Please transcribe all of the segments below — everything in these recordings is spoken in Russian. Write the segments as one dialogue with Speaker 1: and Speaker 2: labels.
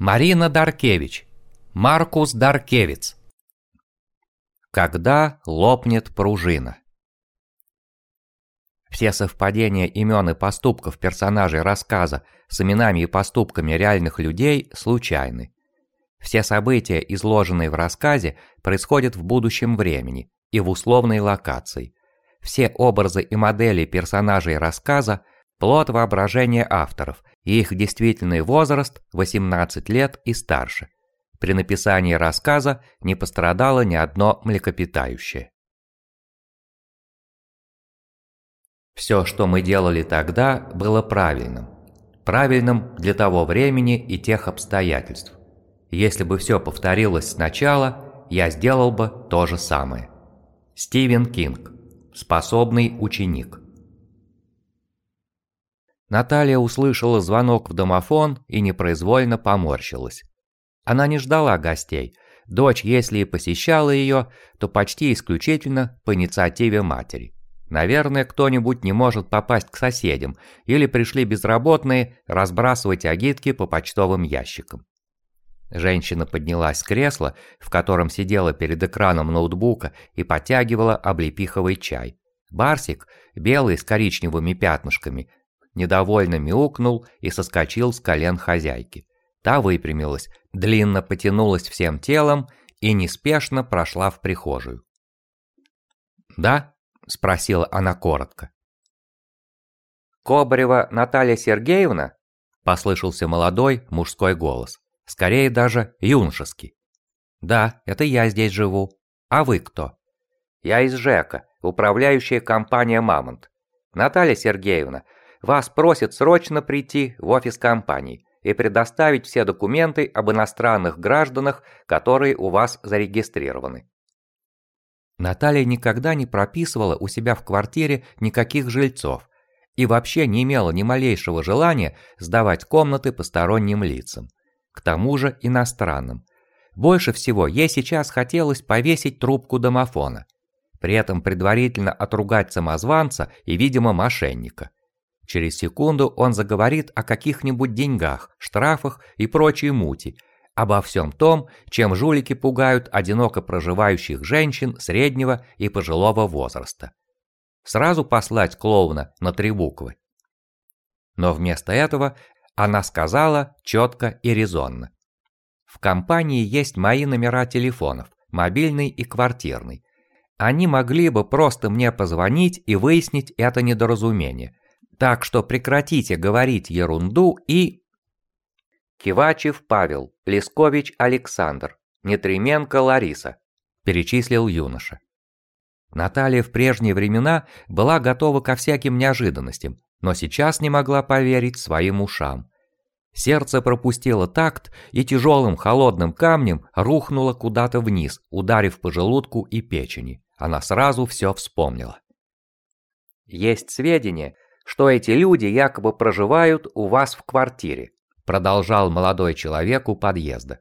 Speaker 1: Марина Даркевич. Маркус Даркевиц. Когда лопнет пружина. Все совпадения имен и поступков персонажей рассказа с именами и поступками реальных людей случайны. Все события, изложенные в рассказе, происходят в будущем времени и в условной локации. Все образы и модели персонажей рассказа – плод воображения авторов, их действительный возраст – 18 лет и старше. При написании рассказа не пострадало ни одно млекопитающее. Все, что мы делали тогда, было правильным. Правильным для того времени и тех обстоятельств. Если бы все повторилось сначала, я сделал бы то же самое. Стивен Кинг. Способный ученик. Наталья услышала звонок в домофон и непроизвольно поморщилась. Она не ждала гостей. Дочь, если и посещала ее, то почти исключительно по инициативе матери. Наверное, кто-нибудь не может попасть к соседям, или пришли безработные разбрасывать агитки по почтовым ящикам. Женщина поднялась с кресла, в котором сидела перед экраном ноутбука и потягивала облепиховый чай. Барсик, белый с коричневыми пятнышками, недовольно мяукнул и соскочил с колен хозяйки. Та выпрямилась, длинно потянулась всем телом и неспешно прошла в прихожую. «Да?» – спросила она коротко. «Кобарева Наталья Сергеевна?» – послышался молодой мужской голос. Скорее даже юношеский. «Да, это я здесь живу. А вы кто?» «Я из ЖЭКа, управляющая компания «Мамонт». Наталья Сергеевна, вас просят срочно прийти в офис компании и предоставить все документы об иностранных гражданах, которые у вас зарегистрированы. Наталья никогда не прописывала у себя в квартире никаких жильцов и вообще не имела ни малейшего желания сдавать комнаты посторонним лицам, к тому же иностранным. Больше всего ей сейчас хотелось повесить трубку домофона, при этом предварительно отругать самозванца и, видимо, мошенника. Через секунду он заговорит о каких-нибудь деньгах, штрафах и прочей мути – обо всем том, чем жулики пугают одиноко проживающих женщин среднего и пожилого возраста. Сразу послать клоуна на три буквы. Но вместо этого она сказала четко и резонно. В компании есть мои номера телефонов, мобильный и квартирный. Они могли бы просто мне позвонить и выяснить это недоразумение. Так что прекратите говорить ерунду и... Кивачев Павел, Лескович Александр, Нетременко Лариса, перечислил юноша. Наталья в прежние времена была готова ко всяким неожиданностям, но сейчас не могла поверить своим ушам. Сердце пропустило такт и тяжелым холодным камнем рухнуло куда-то вниз, ударив по желудку и печени. Она сразу все вспомнила. Есть сведения, что эти люди якобы проживают у вас в квартире продолжал молодой человек у подъезда.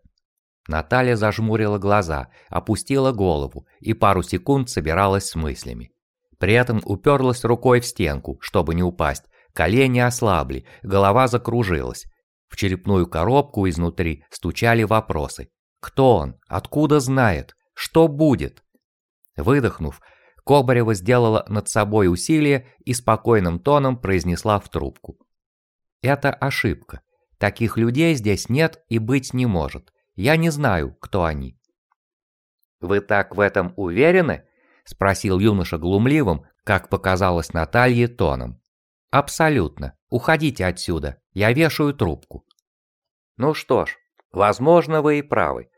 Speaker 1: Наталья зажмурила глаза, опустила голову и пару секунд собиралась с мыслями. При этом уперлась рукой в стенку, чтобы не упасть, колени ослабли, голова закружилась. В черепную коробку изнутри стучали вопросы. Кто он? Откуда знает? Что будет? Выдохнув, Кобарева сделала над собой усилие и спокойным тоном произнесла в трубку. Это ошибка. Таких людей здесь нет и быть не может. Я не знаю, кто они». «Вы так в этом уверены?» – спросил юноша глумливым, как показалось Наталье, тоном. «Абсолютно. Уходите отсюда. Я вешаю трубку». «Ну что ж, возможно, вы и правы.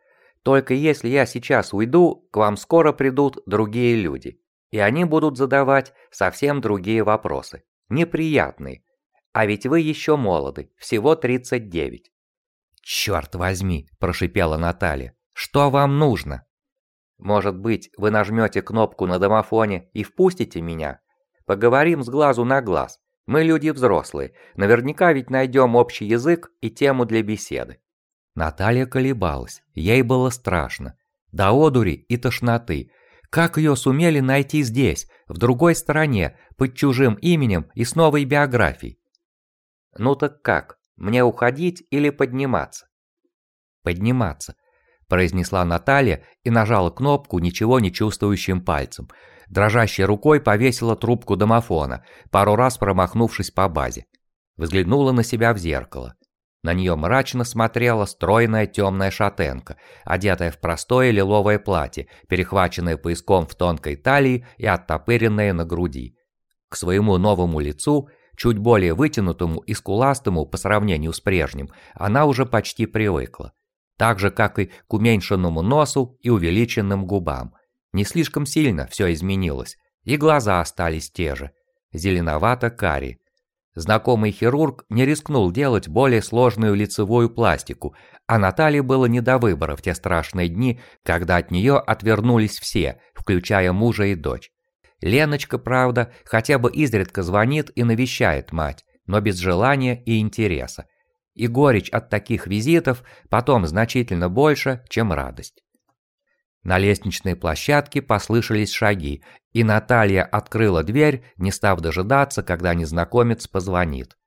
Speaker 1: Только если я сейчас уйду, к вам скоро придут другие люди, и они будут задавать совсем другие вопросы, неприятные, а ведь вы еще молоды, всего 39. «Черт возьми!» – прошипела Наталья. «Что вам нужно?» «Может быть, вы нажмете кнопку на домофоне и впустите меня? Поговорим с глазу на глаз. Мы люди взрослые, наверняка ведь найдем общий язык и тему для беседы». Наталья колебалась, ей было страшно. До одури и тошноты. Как ее сумели найти здесь, в другой стране, под чужим именем и с новой биографией? Ну так как, мне уходить или подниматься? Подниматься, произнесла Наталья и нажала кнопку ничего не чувствующим пальцем. Дрожащей рукой повесила трубку домофона, пару раз промахнувшись по базе. Взглянула на себя в зеркало. На нее мрачно смотрела стройная темная шатенка, одетая в простое лиловое платье, перехваченное пояском в тонкой талии и оттопыренное на груди. К своему новому лицу, чуть более вытянутому и скуластому по сравнению с прежним, она уже почти привыкла. Так же, как и к уменьшенному носу и увеличенным губам. Не слишком сильно все изменилось, и глаза остались те же, зеленовато-карие, Знакомый хирург не рискнул делать более сложную лицевую пластику, а Наталье было не до выбора в те страшные дни, когда от нее отвернулись все, включая мужа и дочь. Леночка, правда, хотя бы изредка звонит и навещает мать, но без желания и интереса. И горечь от таких визитов потом значительно больше, чем радость. На лестничной площадке послышались шаги, и Наталья открыла дверь, не став дожидаться, когда незнакомец позвонит.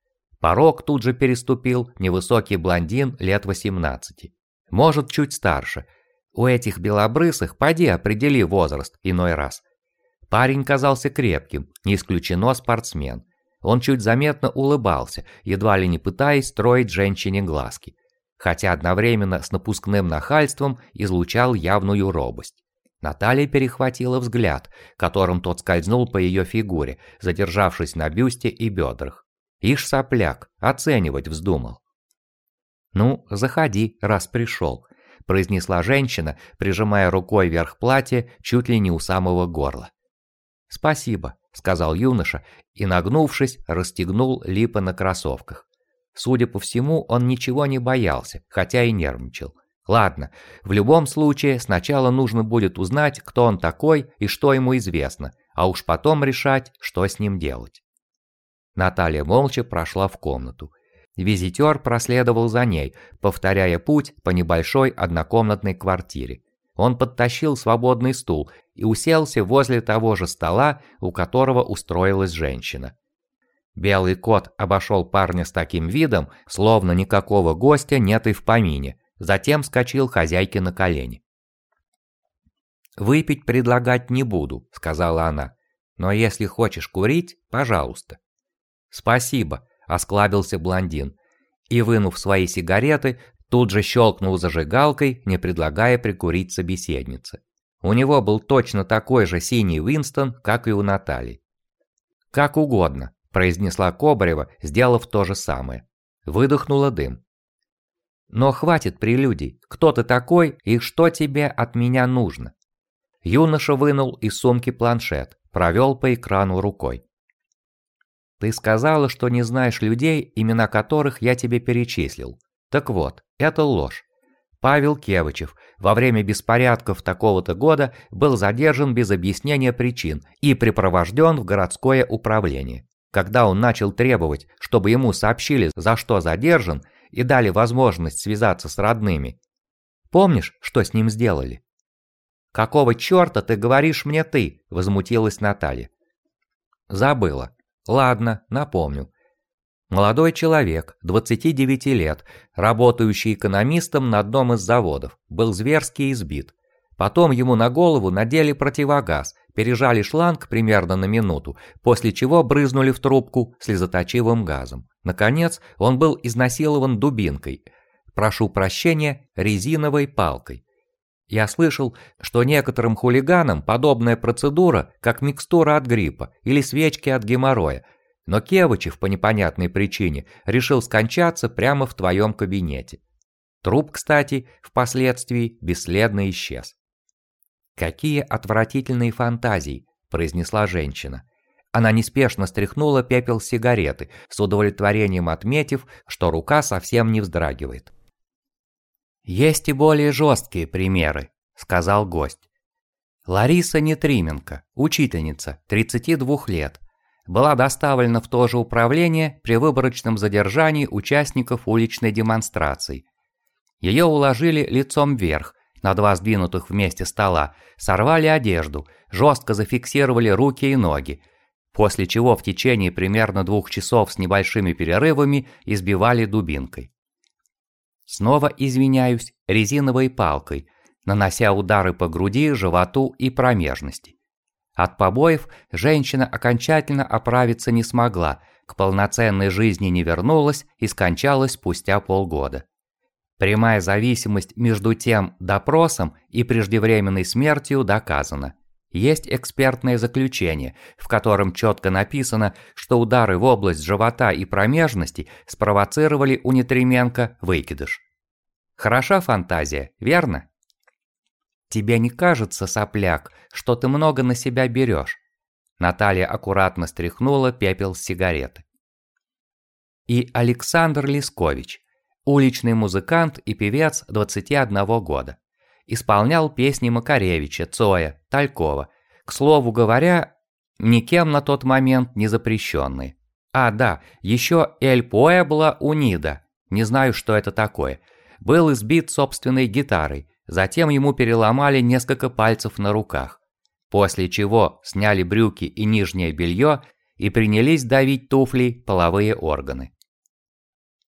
Speaker 1: Порог тут же переступил невысокий блондин лет 18. Может, чуть старше. У этих белобрысых поди определи возраст иной раз. Парень казался крепким, не исключено спортсмен. Он чуть заметно улыбался, едва ли не пытаясь строить женщине глазки хотя одновременно с напускным нахальством излучал явную робость. Наталья перехватила взгляд, которым тот скользнул по ее фигуре, задержавшись на бюсте и бедрах. Ишь сопляк, оценивать вздумал. «Ну, заходи, раз пришел», – произнесла женщина, прижимая рукой вверх платья чуть ли не у самого горла. «Спасибо», – сказал юноша и, нагнувшись, расстегнул липы на кроссовках. Судя по всему, он ничего не боялся, хотя и нервничал. Ладно, в любом случае сначала нужно будет узнать, кто он такой и что ему известно, а уж потом решать, что с ним делать. Наталья молча прошла в комнату. Визитер проследовал за ней, повторяя путь по небольшой однокомнатной квартире. Он подтащил свободный стул и уселся возле того же стола, у которого устроилась женщина. Белый кот обошел парня с таким видом, словно никакого гостя нет и в помине, затем скочил хозяйке на колени. «Выпить предлагать не буду», — сказала она, — «но если хочешь курить, пожалуйста». «Спасибо», — осклабился блондин, и, вынув свои сигареты, тут же щелкнул зажигалкой, не предлагая прикурить собеседнице. У него был точно такой же синий Уинстон, как и у Натальи. «Как угодно», произнесла Кобарева, сделав то же самое. Выдохнула дым. Но хватит прелюдий. Кто ты такой и что тебе от меня нужно? Юноша вынул из сумки планшет, провел по экрану рукой. Ты сказала, что не знаешь людей, имена которых я тебе перечислил. Так вот, это ложь. Павел Кевычев во время беспорядков такого-то года был задержан без объяснения причин и припровожден в городское управление когда он начал требовать, чтобы ему сообщили, за что задержан, и дали возможность связаться с родными. Помнишь, что с ним сделали? «Какого черта ты говоришь мне ты?» – возмутилась Наталья. «Забыла. Ладно, напомню. Молодой человек, 29 лет, работающий экономистом на одном из заводов, был зверски избит. Потом ему на голову надели противогаз, пережали шланг примерно на минуту, после чего брызнули в трубку слезоточивым газом. Наконец, он был изнасилован дубинкой, прошу прощения, резиновой палкой. Я слышал, что некоторым хулиганам подобная процедура, как микстура от гриппа или свечки от геморроя, но Кевычев по непонятной причине решил скончаться прямо в твоем кабинете. Труп, кстати, впоследствии бесследно исчез. «Какие отвратительные фантазии!» – произнесла женщина. Она неспешно стряхнула пепел сигареты, с удовлетворением отметив, что рука совсем не вздрагивает. «Есть и более жесткие примеры», – сказал гость. Лариса Нетрименко, учительница, 32 лет, была доставлена в то же управление при выборочном задержании участников уличной демонстрации. Ее уложили лицом вверх, на два сдвинутых вместе стола, сорвали одежду, жестко зафиксировали руки и ноги, после чего в течение примерно двух часов с небольшими перерывами избивали дубинкой. снова извиняюсь, резиновой палкой, нанося удары по груди, животу и промежности. От побоев женщина окончательно оправиться не смогла, к полноценной жизни не вернулась и скончалась спустя полгода. Прямая зависимость между тем допросом и преждевременной смертью доказана. Есть экспертное заключение, в котором четко написано, что удары в область живота и промежности спровоцировали у Нетременко выкидыш. Хороша фантазия, верно? Тебе не кажется, сопляк, что ты много на себя берешь? Наталья аккуратно стряхнула пепел с сигареты. И Александр Лискович, уличный музыкант и певец 21 года. Исполнял песни Макаревича, Цоя, Талькова, к слову говоря, никем на тот момент не запрещенные. А, да, еще Эль Пуэбло Унида, не знаю, что это такое, был избит собственной гитарой, затем ему переломали несколько пальцев на руках, после чего сняли брюки и нижнее белье и принялись давить туфлей половые органы.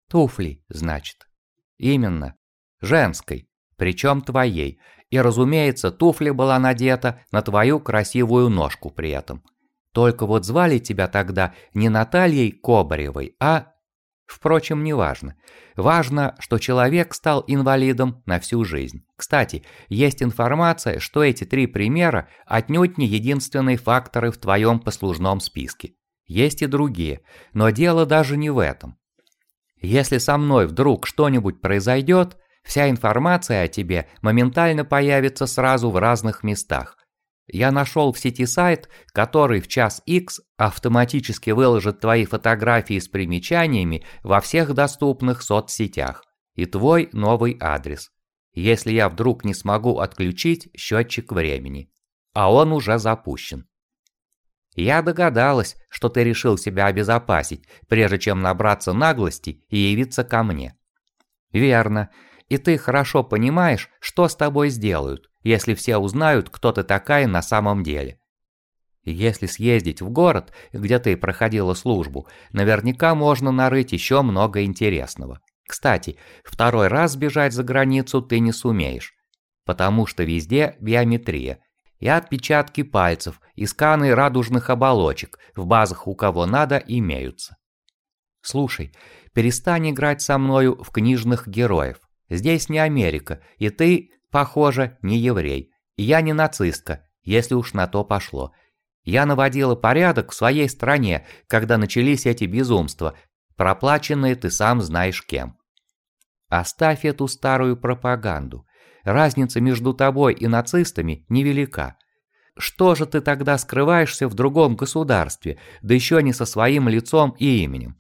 Speaker 1: Туфли, значит. Именно. Женской, причем твоей. И, разумеется, туфля была надета на твою красивую ножку при этом. Только вот звали тебя тогда не Натальей Кобаревой, а... Впрочем, не важно. Важно, что человек стал инвалидом на всю жизнь. Кстати, есть информация, что эти три примера отнюдь не единственные факторы в твоем послужном списке. Есть и другие, но дело даже не в этом. Если со мной вдруг что-нибудь произойдет, вся информация о тебе моментально появится сразу в разных местах. Я нашел в сети сайт, который в час X автоматически выложит твои фотографии с примечаниями во всех доступных соцсетях и твой новый адрес. Если я вдруг не смогу отключить счетчик времени. А он уже запущен. Я догадалась, что ты решил себя обезопасить, прежде чем набраться наглости и явиться ко мне. Верно. И ты хорошо понимаешь, что с тобой сделают, если все узнают, кто ты такая на самом деле. Если съездить в город, где ты проходила службу, наверняка можно нарыть еще много интересного. Кстати, второй раз бежать за границу ты не сумеешь, потому что везде биометрия, и отпечатки пальцев, и сканы радужных оболочек, в базах у кого надо имеются. Слушай, перестань играть со мною в книжных героев. Здесь не Америка, и ты, похоже, не еврей. И я не нацистка, если уж на то пошло. Я наводила порядок в своей стране, когда начались эти безумства, проплаченные ты сам знаешь кем. Оставь эту старую пропаганду разница между тобой и нацистами невелика. Что же ты тогда скрываешься в другом государстве, да еще не со своим лицом и именем?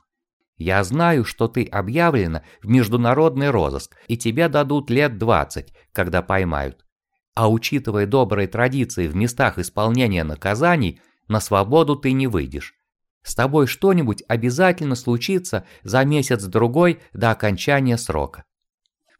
Speaker 1: Я знаю, что ты объявлена в международный розыск, и тебе дадут лет 20, когда поймают. А учитывая добрые традиции в местах исполнения наказаний, на свободу ты не выйдешь. С тобой что-нибудь обязательно случится за месяц-другой до окончания срока.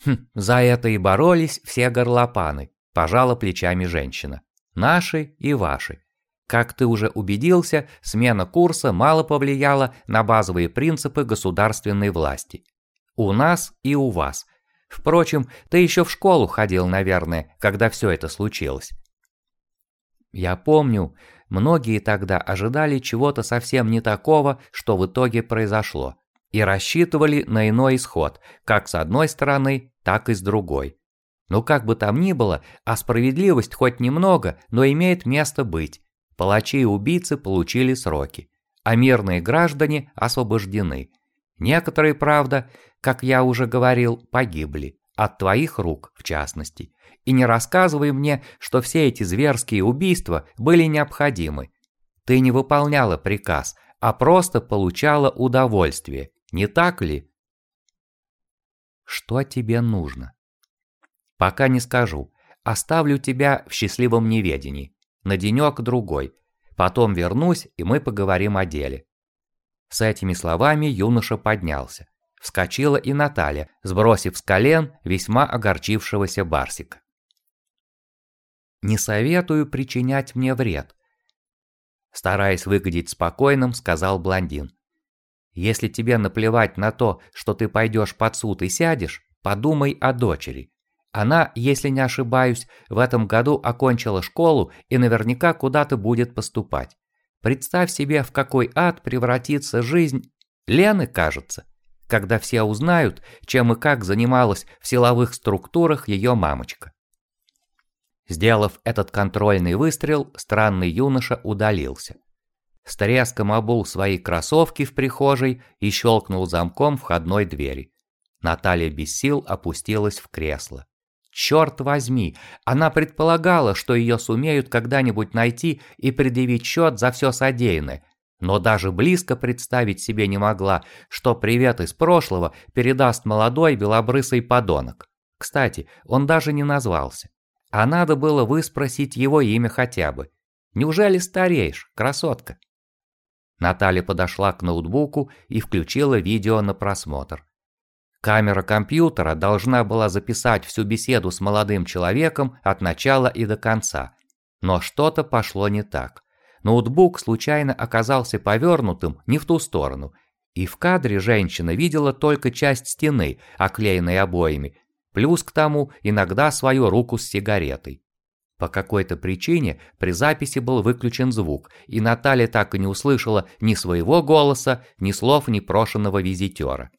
Speaker 1: Хм, за это и боролись все горлопаны, пожала плечами женщина. Наши и ваши. Как ты уже убедился, смена курса мало повлияла на базовые принципы государственной власти. У нас и у вас. Впрочем, ты еще в школу ходил, наверное, когда все это случилось. Я помню, многие тогда ожидали чего-то совсем не такого, что в итоге произошло и рассчитывали на иной исход, как с одной стороны, так и с другой. Но как бы там ни было, а справедливость хоть немного, но имеет место быть. Палачи и убийцы получили сроки, а мирные граждане освобождены. Некоторые, правда, как я уже говорил, погибли, от твоих рук в частности. И не рассказывай мне, что все эти зверские убийства были необходимы. Ты не выполняла приказ, а просто получала удовольствие, не так ли? Что тебе нужно? Пока не скажу. Оставлю тебя в счастливом неведении. На денек-другой. Потом вернусь, и мы поговорим о деле. С этими словами юноша поднялся. Вскочила и Наталья, сбросив с колен весьма огорчившегося Барсика. «Не советую причинять мне вред», стараясь выглядеть спокойным, сказал блондин. Если тебе наплевать на то, что ты пойдешь под суд и сядешь, подумай о дочери. Она, если не ошибаюсь, в этом году окончила школу и наверняка куда-то будет поступать. Представь себе, в какой ад превратится жизнь Лены, кажется, когда все узнают, чем и как занималась в силовых структурах ее мамочка. Сделав этот контрольный выстрел, странный юноша удалился. С треском обул свои кроссовки в прихожей и щелкнул замком входной двери. Наталья без сил опустилась в кресло. Черт возьми, она предполагала, что ее сумеют когда-нибудь найти и предъявить счет за все содеянное, но даже близко представить себе не могла, что привет из прошлого передаст молодой белобрысый подонок. Кстати, он даже не назвался. А надо было выспросить его имя хотя бы. Неужели стареешь, красотка? Наталья подошла к ноутбуку и включила видео на просмотр. Камера компьютера должна была записать всю беседу с молодым человеком от начала и до конца. Но что-то пошло не так. Ноутбук случайно оказался повернутым не в ту сторону, и в кадре женщина видела только часть стены, оклеенной обоями, плюс к тому иногда свою руку с сигаретой. По какой-то причине при записи был выключен звук, и Наталья так и не услышала ни своего голоса, ни слов непрошенного визитера.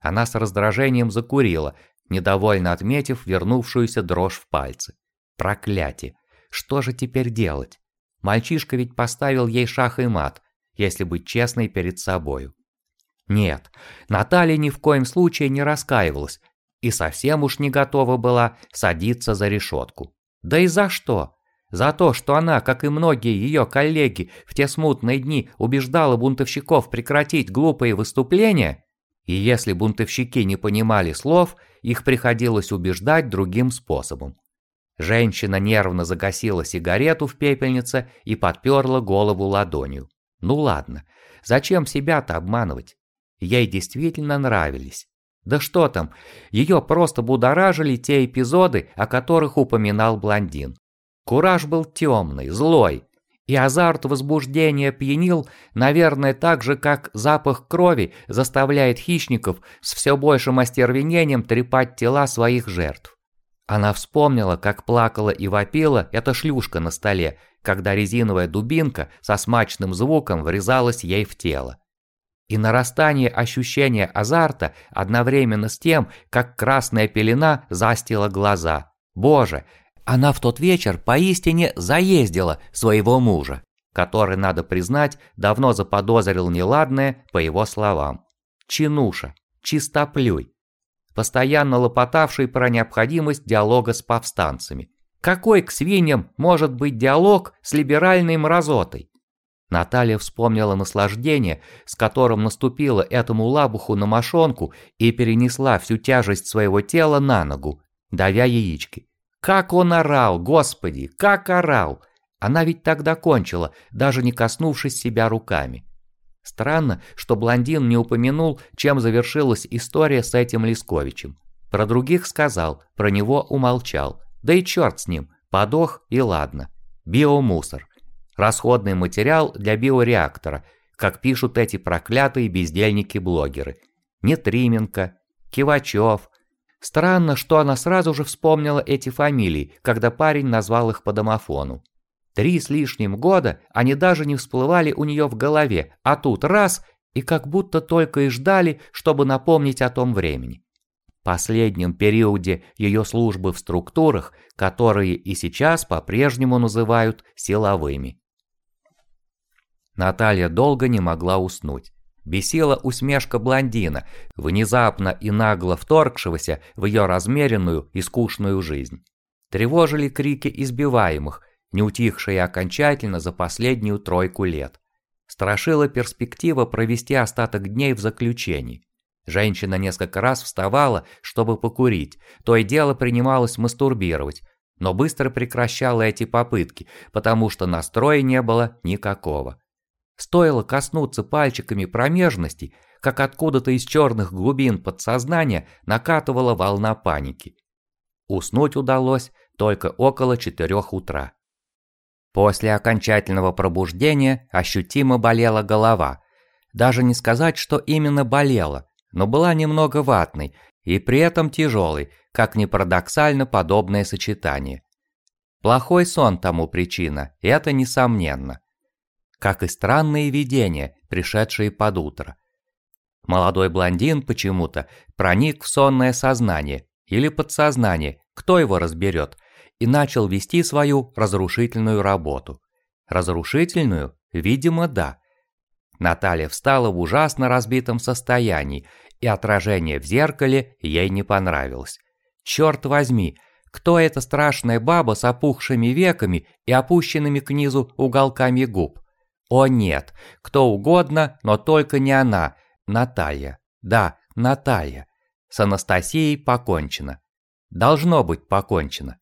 Speaker 1: Она с раздражением закурила, недовольно отметив вернувшуюся дрожь в пальцы. Проклятие! Что же теперь делать? Мальчишка ведь поставил ей шах и мат, если быть честной перед собою. Нет, Наталья ни в коем случае не раскаивалась, и совсем уж не готова была садиться за решетку. Да и за что? За то, что она, как и многие ее коллеги, в те смутные дни убеждала бунтовщиков прекратить глупые выступления? И если бунтовщики не понимали слов, их приходилось убеждать другим способом. Женщина нервно загасила сигарету в пепельнице и подперла голову ладонью. Ну ладно, зачем себя-то обманывать? Ей действительно нравились. Да что там, ее просто будоражили те эпизоды, о которых упоминал блондин. Кураж был темный, злой, и азарт возбуждения пьянил, наверное, так же, как запах крови заставляет хищников с все большим остервенением трепать тела своих жертв. Она вспомнила, как плакала и вопила эта шлюшка на столе, когда резиновая дубинка со смачным звуком врезалась ей в тело и нарастание ощущения азарта одновременно с тем, как красная пелена застила глаза. Боже, она в тот вечер поистине заездила своего мужа, который, надо признать, давно заподозрил неладное по его словам. Чинуша, чистоплюй, постоянно лопотавший про необходимость диалога с повстанцами. Какой к свиньям может быть диалог с либеральной мразотой? Наталья вспомнила наслаждение, с которым наступила этому лабуху на мошонку и перенесла всю тяжесть своего тела на ногу, давя яички. Как он орал, господи, как орал! Она ведь тогда кончила, даже не коснувшись себя руками. Странно, что блондин не упомянул, чем завершилась история с этим Лисковичем. Про других сказал, про него умолчал. Да и черт с ним, подох и ладно. Биомусор расходный материал для биореактора, как пишут эти проклятые бездельники-блогеры. Нетрименко, Кивачев. Странно, что она сразу же вспомнила эти фамилии, когда парень назвал их по домофону. Три с лишним года они даже не всплывали у нее в голове, а тут раз и как будто только и ждали, чтобы напомнить о том времени. Последнем периоде ее службы в структурах, которые и сейчас по-прежнему называют силовыми. Наталья долго не могла уснуть. Бесила усмешка блондина, внезапно и нагло вторгшегося в ее размеренную и скучную жизнь. Тревожили крики избиваемых, не утихшие окончательно за последнюю тройку лет. Страшила перспектива провести остаток дней в заключении. Женщина несколько раз вставала, чтобы покурить, то и дело принималась мастурбировать, но быстро прекращала эти попытки, потому что настроя не было никакого. Стоило коснуться пальчиками промежности, как откуда-то из черных глубин подсознания накатывала волна паники. Уснуть удалось только около четырех утра. После окончательного пробуждения ощутимо болела голова. Даже не сказать, что именно болела, но была немного ватной, И при этом тяжелый, как ни парадоксально подобное сочетание. Плохой сон тому причина, это несомненно. Как и странные видения, пришедшие под утро. Молодой блондин почему-то проник в сонное сознание или подсознание, кто его разберет, и начал вести свою разрушительную работу. Разрушительную? Видимо, да. Наталья встала в ужасно разбитом состоянии, и отражение в зеркале ей не понравилось. Черт возьми, кто эта страшная баба с опухшими веками и опущенными к низу уголками губ? О нет, кто угодно, но только не она, Наталья. Да, Наталья. С Анастасией покончено. Должно быть покончено.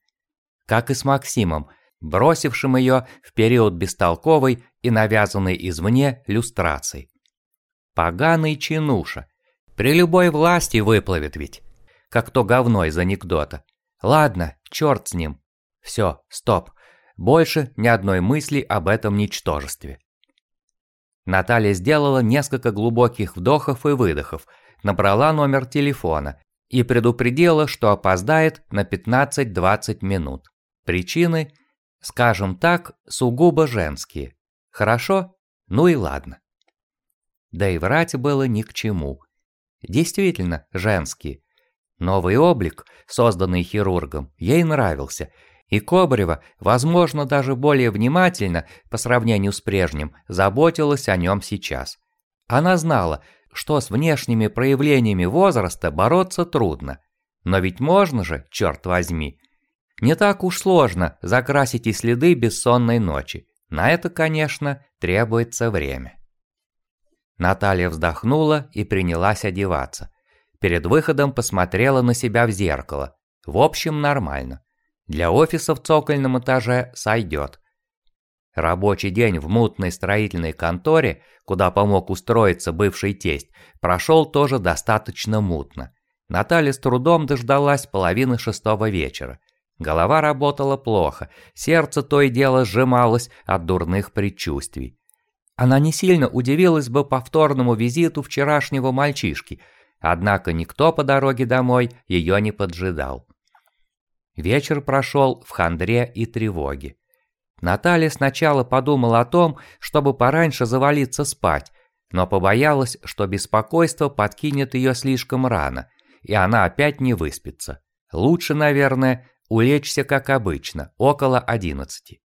Speaker 1: Как и с Максимом, бросившим ее в период бестолковой и навязанной извне люстрации. Поганый чинуша. При любой власти выплывет ведь. Как то говно из анекдота. Ладно, черт с ним. Все, стоп. Больше ни одной мысли об этом ничтожестве. Наталья сделала несколько глубоких вдохов и выдохов, набрала номер телефона и предупредила, что опоздает на 15-20 минут. Причины, скажем так, сугубо женские. Хорошо? Ну и ладно. Да и врать было ни к чему. Действительно, женские. Новый облик, созданный хирургом, ей нравился – и Кобрева, возможно, даже более внимательно, по сравнению с прежним, заботилась о нем сейчас. Она знала, что с внешними проявлениями возраста бороться трудно. Но ведь можно же, черт возьми. Не так уж сложно закрасить и следы бессонной ночи. На это, конечно, требуется время. Наталья вздохнула и принялась одеваться. Перед выходом посмотрела на себя в зеркало. В общем, нормально. Для офиса в цокольном этаже сойдет. Рабочий день в мутной строительной конторе, куда помог устроиться бывший тесть, прошел тоже достаточно мутно. Наталья с трудом дождалась половины шестого вечера. Голова работала плохо, сердце то и дело сжималось от дурных предчувствий. Она не сильно удивилась бы повторному визиту вчерашнего мальчишки, однако никто по дороге домой ее не поджидал. Вечер прошел в хандре и тревоге. Наталья сначала подумала о том, чтобы пораньше завалиться спать, но побоялась, что беспокойство подкинет ее слишком рано, и она опять не выспится. Лучше, наверное, улечься как обычно, около одиннадцати.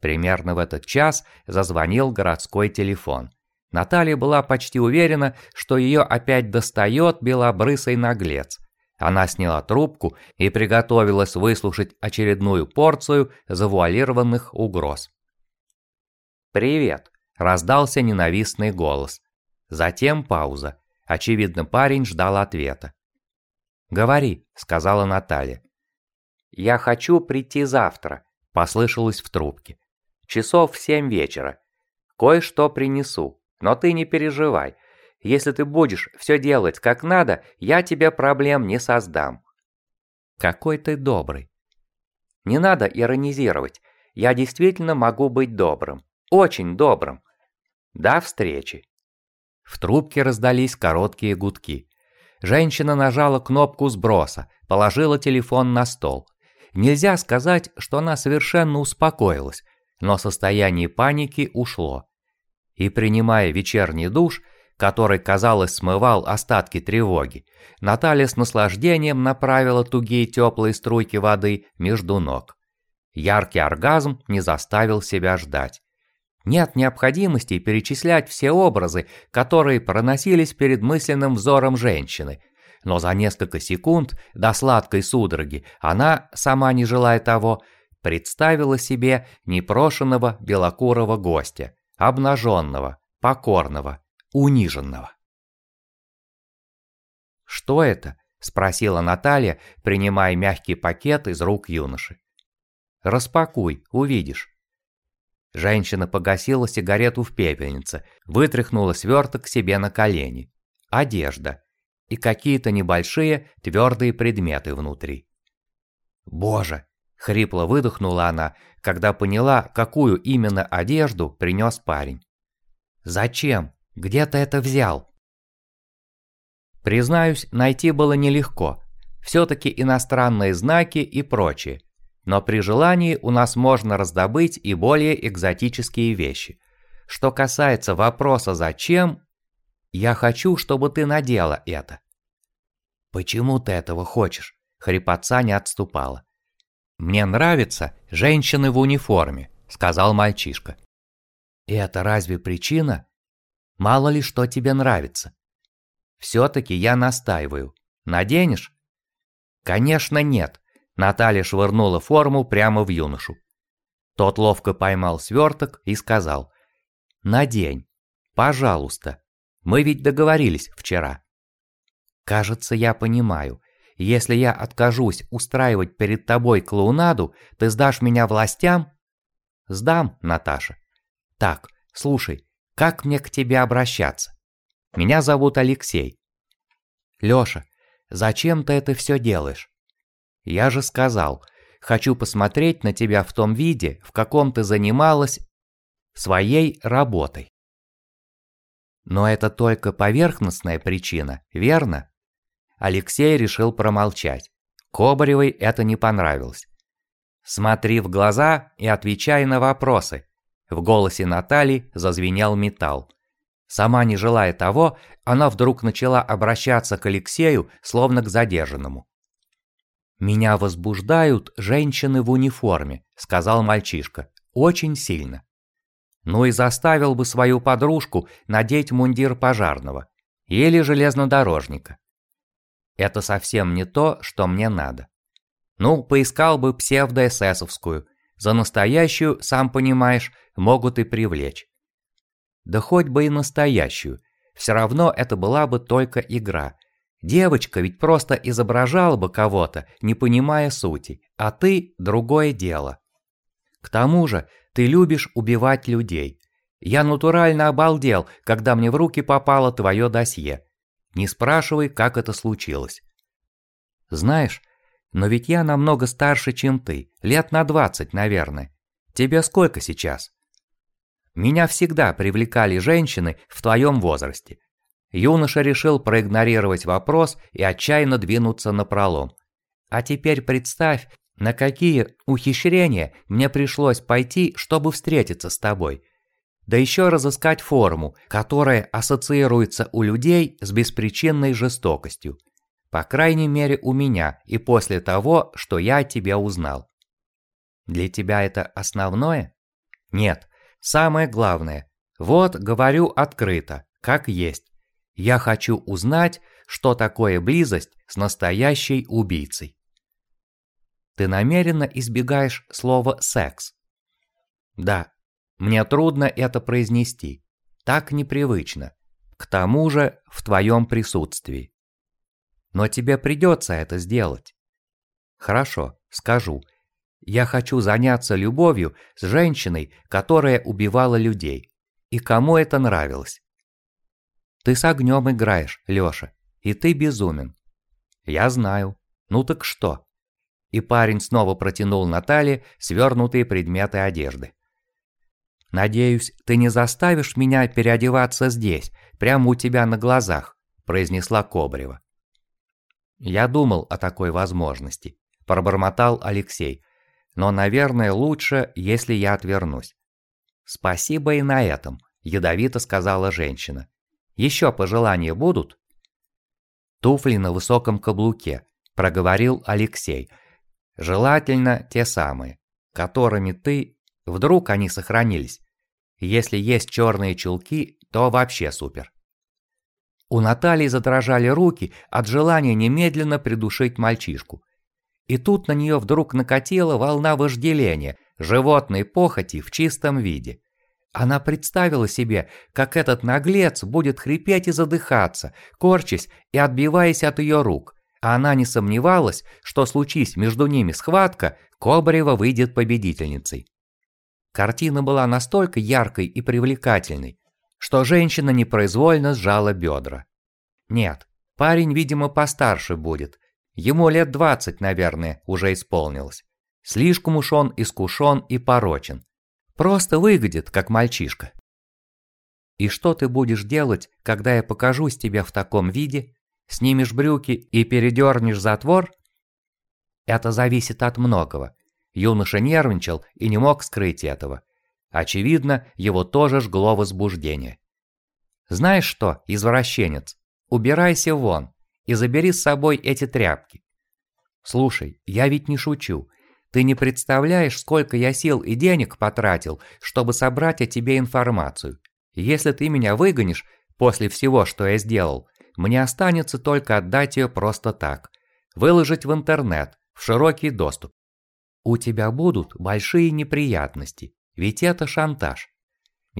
Speaker 1: Примерно в этот час зазвонил городской телефон. Наталья была почти уверена, что ее опять достает белобрысый наглец – она сняла трубку и приготовилась выслушать очередную порцию завуалированных угроз. «Привет!» – раздался ненавистный голос. Затем пауза. Очевидно, парень ждал ответа. «Говори», – сказала Наталья. «Я хочу прийти завтра», – послышалось в трубке. «Часов в семь вечера. Кое-что принесу, но ты не переживай, если ты будешь все делать как надо, я тебе проблем не создам». «Какой ты добрый». «Не надо иронизировать. Я действительно могу быть добрым. Очень добрым. До встречи». В трубке раздались короткие гудки. Женщина нажала кнопку сброса, положила телефон на стол. Нельзя сказать, что она совершенно успокоилась, но состояние паники ушло. И принимая вечерний душ, который, казалось, смывал остатки тревоги, Наталья с наслаждением направила тугие теплые струйки воды между ног. Яркий оргазм не заставил себя ждать. Нет необходимости перечислять все образы, которые проносились перед мысленным взором женщины, но за несколько секунд до сладкой судороги она, сама не желая того, представила себе непрошенного белокурого гостя, обнаженного, покорного, униженного. «Что это?» – спросила Наталья, принимая мягкий пакет из рук юноши. «Распакуй, увидишь». Женщина погасила сигарету в пепельнице, вытряхнула сверток себе на колени. Одежда. И какие-то небольшие твердые предметы внутри. «Боже!» – хрипло выдохнула она, когда поняла, какую именно одежду принес парень. «Зачем?» Где ты это взял?» Признаюсь, найти было нелегко. Все-таки иностранные знаки и прочее. Но при желании у нас можно раздобыть и более экзотические вещи. Что касается вопроса «зачем?», я хочу, чтобы ты надела это. Почему ты этого хочешь? Хрипотца не отступала. Мне нравятся женщины в униформе, сказал мальчишка. И это разве причина? Мало ли что тебе нравится. Все-таки я настаиваю. Наденешь? Конечно, нет. Наталья швырнула форму прямо в юношу. Тот ловко поймал сверток и сказал. «Надень. Пожалуйста. Мы ведь договорились вчера». «Кажется, я понимаю. Если я откажусь устраивать перед тобой клоунаду, ты сдашь меня властям?» «Сдам, Наташа. Так, слушай, как мне к тебе обращаться?» Меня зовут Алексей. Лёша, зачем ты это все делаешь? Я же сказал, хочу посмотреть на тебя в том виде, в каком ты занималась своей работой. Но это только поверхностная причина, верно? Алексей решил промолчать. Кобаревой это не понравилось. Смотри в глаза и отвечай на вопросы. В голосе Натали зазвенел металл. Сама не желая того, она вдруг начала обращаться к Алексею, словно к задержанному. «Меня возбуждают женщины в униформе», — сказал мальчишка. «Очень сильно». Ну и заставил бы свою подружку надеть мундир пожарного или железнодорожника. Это совсем не то, что мне надо. Ну, поискал бы псевдо-эсэсовскую. За настоящую, сам понимаешь, могут и привлечь. Да хоть бы и настоящую. Все равно это была бы только игра. Девочка ведь просто изображала бы кого-то, не понимая сути, а ты – другое дело. К тому же, ты любишь убивать людей. Я натурально обалдел, когда мне в руки попало твое досье. Не спрашивай, как это случилось. Знаешь, но ведь я намного старше, чем ты, лет на двадцать, наверное. Тебе сколько сейчас? Меня всегда привлекали женщины в твоем возрасте. Юноша решил проигнорировать вопрос и отчаянно двинуться на пролом. А теперь представь, на какие ухищрения мне пришлось пойти, чтобы встретиться с тобой. Да еще разыскать форму, которая ассоциируется у людей с беспричинной жестокостью. По крайней мере у меня и после того, что я о тебе узнал. Для тебя это основное? Нет, Самое главное, вот говорю открыто, как есть. Я хочу узнать, что такое близость с настоящей убийцей. Ты намеренно избегаешь слова «секс». Да, мне трудно это произнести. Так непривычно. К тому же в твоем присутствии. Но тебе придется это сделать. Хорошо, скажу. Я хочу заняться любовью с женщиной, которая убивала людей. И кому это нравилось? Ты с огнем играешь, Лёша, и ты безумен. Я знаю. Ну так что? И парень снова протянул Наталье свернутые предметы одежды. «Надеюсь, ты не заставишь меня переодеваться здесь, прямо у тебя на глазах», – произнесла Кобрева. «Я думал о такой возможности», – пробормотал Алексей, но, наверное, лучше, если я отвернусь. Спасибо и на этом, ядовито сказала женщина. Еще пожелания будут? Туфли на высоком каблуке, проговорил Алексей. Желательно те самые, которыми ты... Вдруг они сохранились. Если есть черные чулки, то вообще супер. У Натальи задрожали руки от желания немедленно придушить мальчишку. И тут на нее вдруг накатила волна вожделения, животной похоти в чистом виде. Она представила себе, как этот наглец будет хрипеть и задыхаться, корчась и отбиваясь от ее рук. А она не сомневалась, что случись между ними схватка, Кобарева выйдет победительницей. Картина была настолько яркой и привлекательной, что женщина непроизвольно сжала бедра. Нет, парень, видимо, постарше будет, Ему лет двадцать, наверное, уже исполнилось. Слишком уж он искушен и порочен. Просто выглядит, как мальчишка. «И что ты будешь делать, когда я покажусь тебе в таком виде?» Снимешь брюки и передернешь затвор? Это зависит от многого. Юноша нервничал и не мог скрыть этого. Очевидно, его тоже жгло возбуждение. «Знаешь что, извращенец, убирайся вон и забери с собой эти тряпки. Слушай, я ведь не шучу. Ты не представляешь, сколько я сил и денег потратил, чтобы собрать о тебе информацию. Если ты меня выгонишь после всего, что я сделал, мне останется только отдать ее просто так. Выложить в интернет, в широкий доступ. У тебя будут большие неприятности, ведь это шантаж.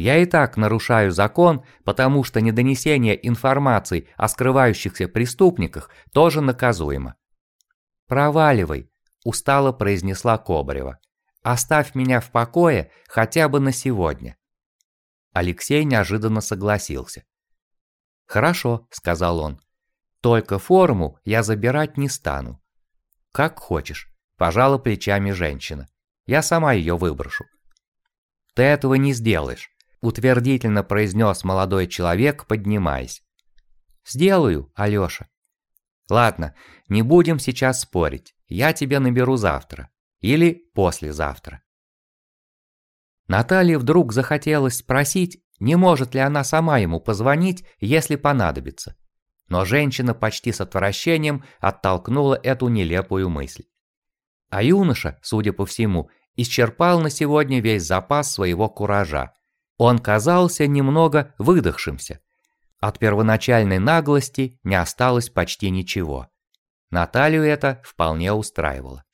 Speaker 1: Я и так нарушаю закон, потому что недонесение информации о скрывающихся преступниках тоже наказуемо. «Проваливай», – устало произнесла Кобарева. «Оставь меня в покое хотя бы на сегодня». Алексей неожиданно согласился. «Хорошо», – сказал он. «Только форму я забирать не стану». «Как хочешь», – пожала плечами женщина. «Я сама ее выброшу». «Ты этого не сделаешь», – утвердительно произнес молодой человек, поднимаясь. «Сделаю, Алёша». «Ладно, не будем сейчас спорить. Я тебе наберу завтра. Или послезавтра». Наталье вдруг захотелось спросить, не может ли она сама ему позвонить, если понадобится. Но женщина почти с отвращением оттолкнула эту нелепую мысль. А юноша, судя по всему, исчерпал на сегодня весь запас своего куража. Он казался немного выдохшимся. От первоначальной наглости не осталось почти ничего. Наталью это вполне устраивало.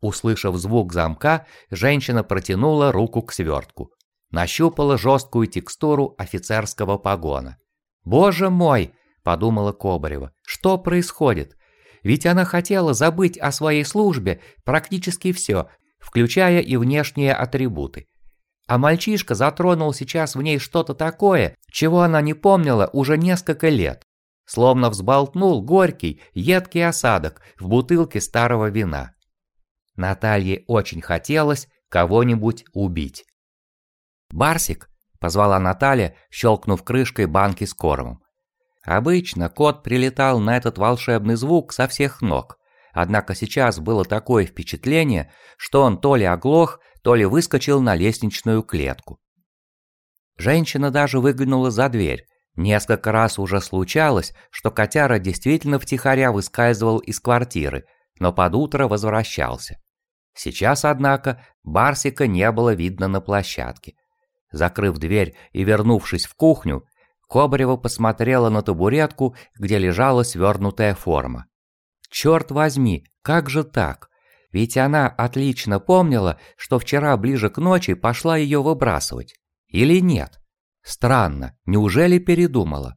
Speaker 1: Услышав звук замка, женщина протянула руку к свертку. Нащупала жесткую текстуру офицерского погона. «Боже мой!» – подумала Кобарева. «Что происходит? Ведь она хотела забыть о своей службе практически все, включая и внешние атрибуты. А мальчишка затронул сейчас в ней что-то такое, чего она не помнила уже несколько лет. Словно взболтнул горький, едкий осадок в бутылке старого вина. Наталье очень хотелось кого-нибудь убить. «Барсик!» – позвала Наталья, щелкнув крышкой банки с кормом. Обычно кот прилетал на этот волшебный звук со всех ног, однако сейчас было такое впечатление, что он то ли оглох, то ли выскочил на лестничную клетку. Женщина даже выглянула за дверь. Несколько раз уже случалось, что котяра действительно втихаря выскальзывал из квартиры, но под утро возвращался. Сейчас, однако, Барсика не было видно на площадке. Закрыв дверь и вернувшись в кухню, Кобрева посмотрела на табуретку, где лежала свернутая форма. Черт возьми, как же так? Ведь она отлично помнила, что вчера ближе к ночи пошла ее выбрасывать. Или нет? Странно, неужели передумала?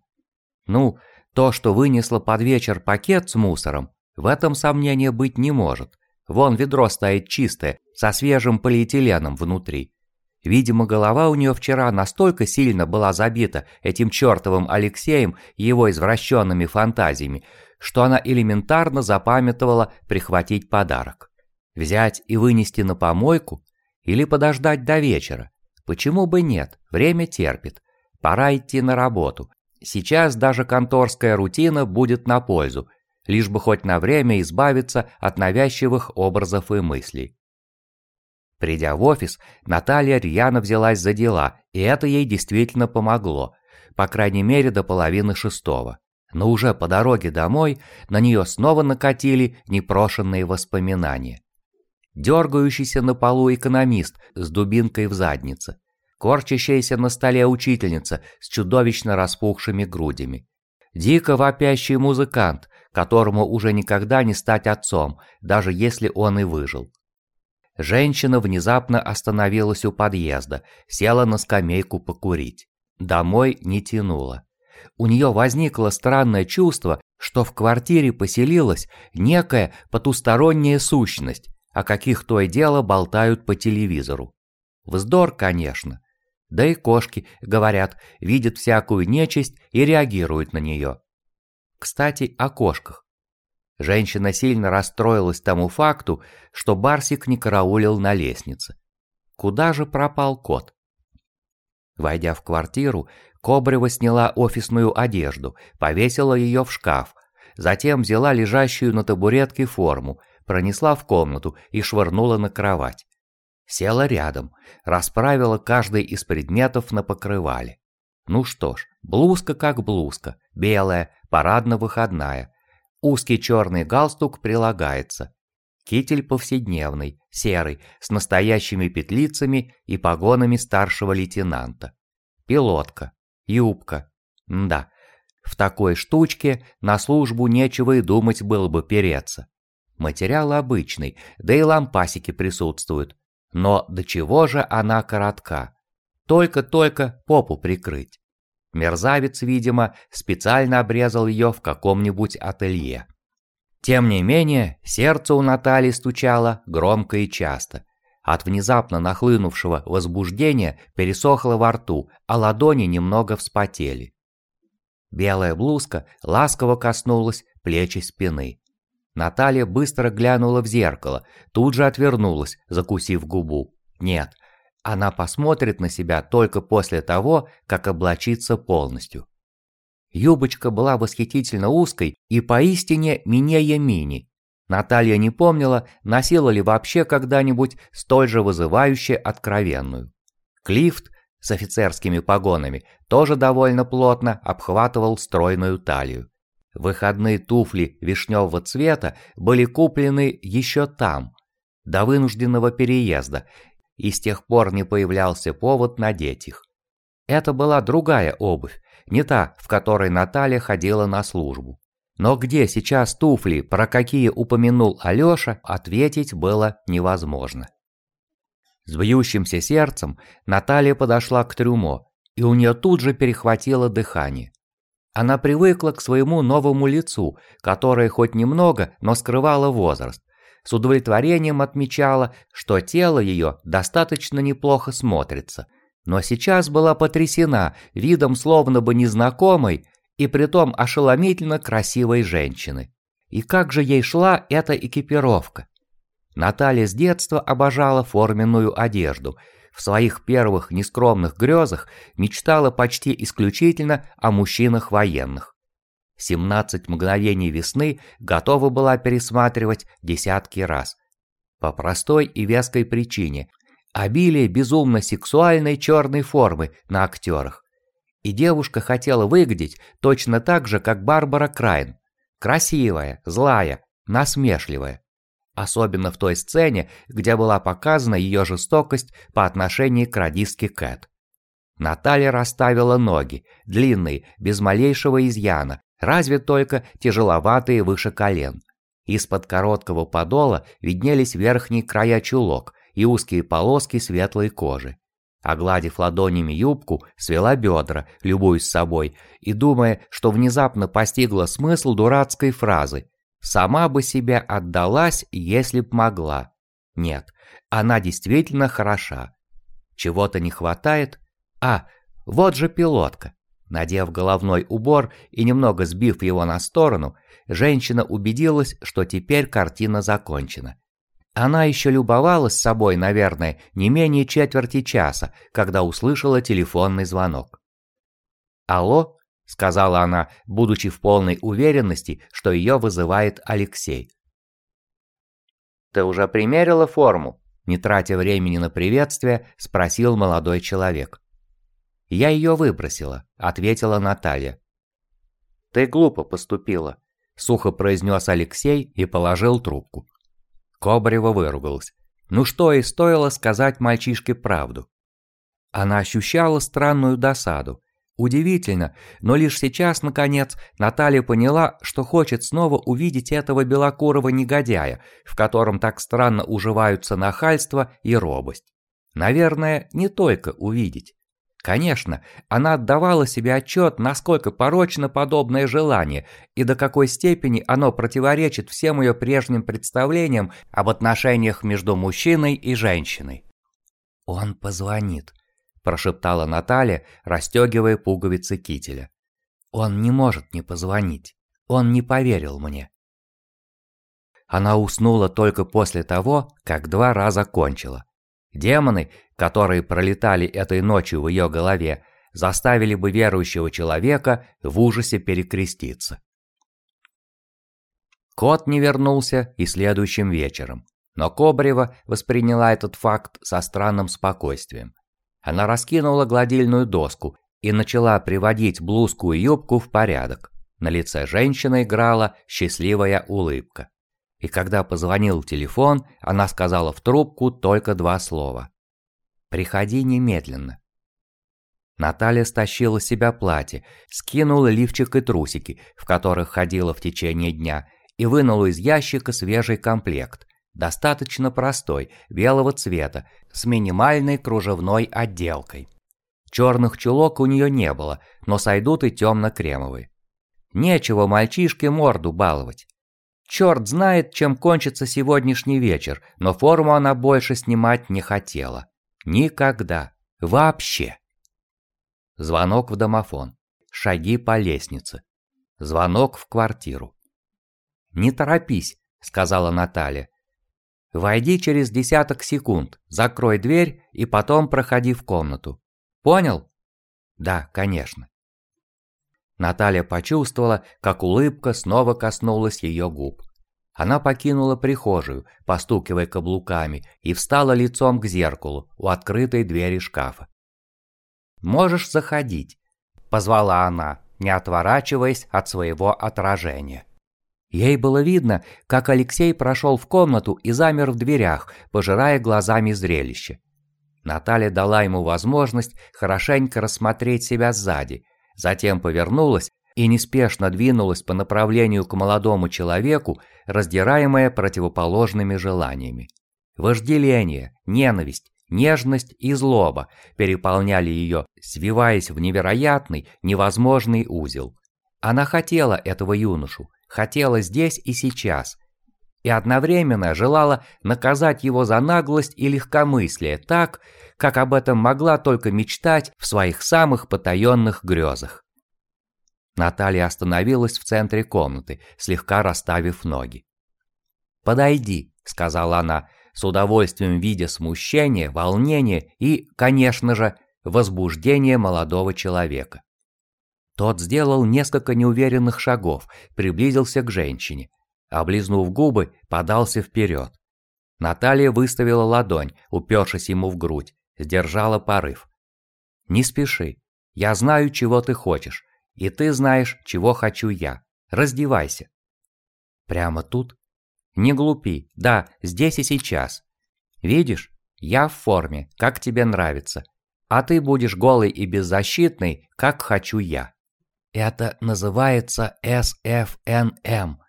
Speaker 1: Ну, то, что вынесла под вечер пакет с мусором, в этом сомнения быть не может. Вон ведро стоит чистое, со свежим полиэтиленом внутри. Видимо, голова у нее вчера настолько сильно была забита этим чертовым Алексеем и его извращенными фантазиями, что она элементарно запамятовала прихватить подарок. Взять и вынести на помойку? Или подождать до вечера? Почему бы нет? Время терпит. Пора идти на работу. Сейчас даже конторская рутина будет на пользу, лишь бы хоть на время избавиться от навязчивых образов и мыслей. Придя в офис, Наталья рьяно взялась за дела, и это ей действительно помогло, по крайней мере до половины шестого. Но уже по дороге домой на нее снова накатили непрошенные воспоминания. Дергающийся на полу экономист с дубинкой в заднице, корчащаяся на столе учительница с чудовищно распухшими грудями, дико вопящий музыкант, которому уже никогда не стать отцом, даже если он и выжил. Женщина внезапно остановилась у подъезда, села на скамейку покурить. Домой не тянуло. У нее возникло странное чувство, что в квартире поселилась некая потусторонняя сущность, о каких то и дело болтают по телевизору. Вздор, конечно. Да и кошки, говорят, видят всякую нечисть и реагируют на нее. Кстати, о кошках. Женщина сильно расстроилась тому факту, что Барсик не караулил на лестнице. Куда же пропал кот? Войдя в квартиру, Кобрева сняла офисную одежду, повесила ее в шкаф, затем взяла лежащую на табуретке форму, пронесла в комнату и швырнула на кровать. Села рядом, расправила каждый из предметов на покрывале. Ну что ж, блузка как блузка, белая, парадно-выходная. Узкий черный галстук прилагается. Китель повседневный, серый, с настоящими петлицами и погонами старшего лейтенанта. Пилотка, юбка. Да, в такой штучке на службу нечего и думать было бы переться. Материал обычный, да и лампасики присутствуют. Но до чего же она коротка? Только-только попу прикрыть. Мерзавец, видимо, специально обрезал ее в каком-нибудь ателье. Тем не менее, сердце у Натальи стучало громко и часто. От внезапно нахлынувшего возбуждения пересохло во рту, а ладони немного вспотели. Белая блузка ласково коснулась плеч и спины. Наталья быстро глянула в зеркало, тут же отвернулась, закусив губу. Нет, она посмотрит на себя только после того, как облачится полностью. Юбочка была восхитительно узкой и поистине минея мини. Наталья не помнила, носила ли вообще когда-нибудь столь же вызывающе откровенную. Клифт с офицерскими погонами тоже довольно плотно обхватывал стройную талию. Выходные туфли вишневого цвета были куплены еще там, до вынужденного переезда, и с тех пор не появлялся повод надеть их. Это была другая обувь, не та, в которой Наталья ходила на службу. Но где сейчас туфли, про какие упомянул Алёша, ответить было невозможно. С бьющимся сердцем Наталья подошла к трюмо, и у нее тут же перехватило дыхание. Она привыкла к своему новому лицу, которое хоть немного, но скрывало возраст. С удовлетворением отмечала, что тело ее достаточно неплохо смотрится. Но сейчас была потрясена видом словно бы незнакомой и притом ошеломительно красивой женщины. И как же ей шла эта экипировка? Наталья с детства обожала форменную одежду – в своих первых нескромных грезах мечтала почти исключительно о мужчинах военных. «Семнадцать мгновений весны» готова была пересматривать десятки раз. По простой и веской причине – обилие безумно сексуальной черной формы на актерах. И девушка хотела выглядеть точно так же, как Барбара Крайн. Красивая, злая, насмешливая особенно в той сцене, где была показана ее жестокость по отношению к радистке Кэт. Наталья расставила ноги, длинные, без малейшего изъяна, разве только тяжеловатые выше колен. Из-под короткого подола виднелись верхние края чулок и узкие полоски светлой кожи. Огладив ладонями юбку, свела бедра, любуясь собой, и думая, что внезапно постигла смысл дурацкой фразы Сама бы себя отдалась, если б могла. Нет, она действительно хороша. Чего-то не хватает? А, вот же пилотка. Надев головной убор и немного сбив его на сторону, женщина убедилась, что теперь картина закончена. Она еще любовалась собой, наверное, не менее четверти часа, когда услышала телефонный звонок. «Алло?» — сказала она, будучи в полной уверенности, что ее вызывает Алексей. «Ты уже примерила форму?» Не тратя времени на приветствие, спросил молодой человек. «Я ее выбросила», — ответила Наталья. «Ты глупо поступила», — сухо произнес Алексей и положил трубку. Кобрева выругалась. Ну что и стоило сказать мальчишке правду. Она ощущала странную досаду. Удивительно, но лишь сейчас, наконец, Наталья поняла, что хочет снова увидеть этого белокурого негодяя, в котором так странно уживаются нахальство и робость. Наверное, не только увидеть. Конечно, она отдавала себе отчет, насколько порочно подобное желание и до какой степени оно противоречит всем ее прежним представлениям об отношениях между мужчиной и женщиной. «Он позвонит», прошептала Наталья, расстегивая пуговицы кителя. Он не может не позвонить. Он не поверил мне. Она уснула только после того, как два раза кончила. Демоны, которые пролетали этой ночью в ее голове, заставили бы верующего человека в ужасе перекреститься. Кот не вернулся и следующим вечером, но Кобрева восприняла этот факт со странным спокойствием. Она раскинула гладильную доску и начала приводить блузку и юбку в порядок. На лице женщины играла счастливая улыбка. И когда позвонил телефон, она сказала в трубку только два слова. «Приходи немедленно». Наталья стащила с себя платье, скинула лифчик и трусики, в которых ходила в течение дня, и вынула из ящика свежий комплект, достаточно простой, белого цвета, с минимальной кружевной отделкой. Черных чулок у нее не было, но сойдут и темно-кремовые. Нечего мальчишке морду баловать. Черт знает, чем кончится сегодняшний вечер, но форму она больше снимать не хотела. Никогда. Вообще. Звонок в домофон. Шаги по лестнице. Звонок в квартиру. «Не торопись», — сказала Наталья. «Войди через десяток секунд, закрой дверь и потом проходи в комнату. Понял?» «Да, конечно». Наталья почувствовала, как улыбка снова коснулась ее губ. Она покинула прихожую, постукивая каблуками, и встала лицом к зеркалу у открытой двери шкафа. «Можешь заходить», – позвала она, не отворачиваясь от своего отражения. Ей было видно, как Алексей прошел в комнату и замер в дверях, пожирая глазами зрелище. Наталья дала ему возможность хорошенько рассмотреть себя сзади – Затем повернулась и неспешно двинулась по направлению к молодому человеку, раздираемая противоположными желаниями. Вожделение, ненависть, нежность и злоба переполняли ее, свиваясь в невероятный, невозможный узел. Она хотела этого юношу, хотела здесь и сейчас, и одновременно желала наказать его за наглость и легкомыслие так, как об этом могла только мечтать в своих самых потаенных грезах. Наталья остановилась в центре комнаты, слегка расставив ноги. «Подойди», — сказала она, с удовольствием видя смущение, волнение и, конечно же, возбуждение молодого человека. Тот сделал несколько неуверенных шагов, приблизился к женщине. Облизнув губы, подался вперед. Наталья выставила ладонь, упершись ему в грудь, сдержала порыв. «Не спеши. Я знаю, чего ты хочешь, и ты знаешь, чего хочу я. Раздевайся». «Прямо тут?» «Не глупи. Да, здесь и сейчас. Видишь, я в форме, как тебе нравится. А ты будешь голый и беззащитный, как хочу я». «Это называется СФНМ»,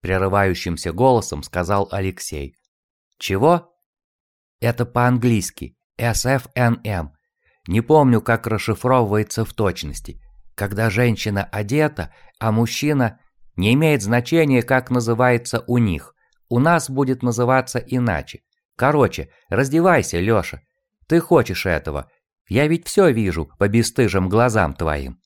Speaker 1: прерывающимся голосом сказал Алексей. «Чего?» «Это по-английски. SFNM. Не помню, как расшифровывается в точности. Когда женщина одета, а мужчина... Не имеет значения, как называется у них. У нас будет называться иначе. Короче, раздевайся, Лёша. Ты хочешь этого. Я ведь все вижу по бесстыжим глазам твоим.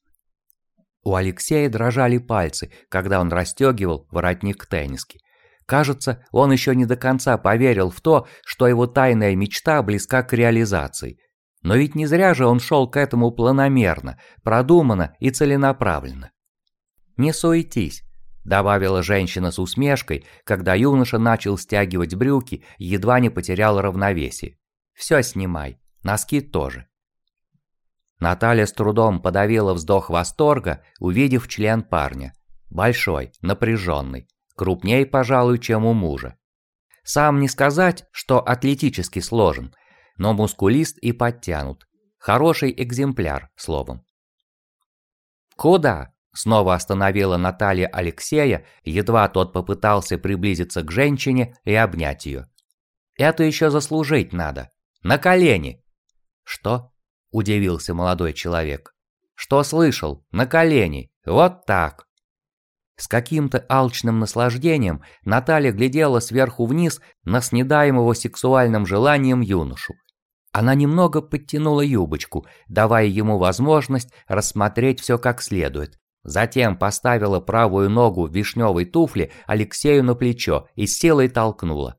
Speaker 1: У Алексея дрожали пальцы, когда он расстегивал воротник тенниски. Кажется, он еще не до конца поверил в то, что его тайная мечта близка к реализации. Но ведь не зря же он шел к этому планомерно, продуманно и целенаправленно. «Не суетись», – добавила женщина с усмешкой, когда юноша начал стягивать брюки едва не потерял равновесие. «Все снимай, носки тоже». Наталья с трудом подавила вздох восторга, увидев член парня. Большой, напряженный, крупнее, пожалуй, чем у мужа. Сам не сказать, что атлетически сложен, но мускулист и подтянут. Хороший экземпляр, словом. «Куда?» – снова остановила Наталья Алексея, едва тот попытался приблизиться к женщине и обнять ее. «Это еще заслужить надо. На колени!» «Что?» – удивился молодой человек. «Что слышал? На колени. Вот так!» С каким-то алчным наслаждением Наталья глядела сверху вниз на снедаемого сексуальным желанием юношу. Она немного подтянула юбочку, давая ему возможность рассмотреть все как следует. Затем поставила правую ногу в вишневой туфле Алексею на плечо и силой толкнула.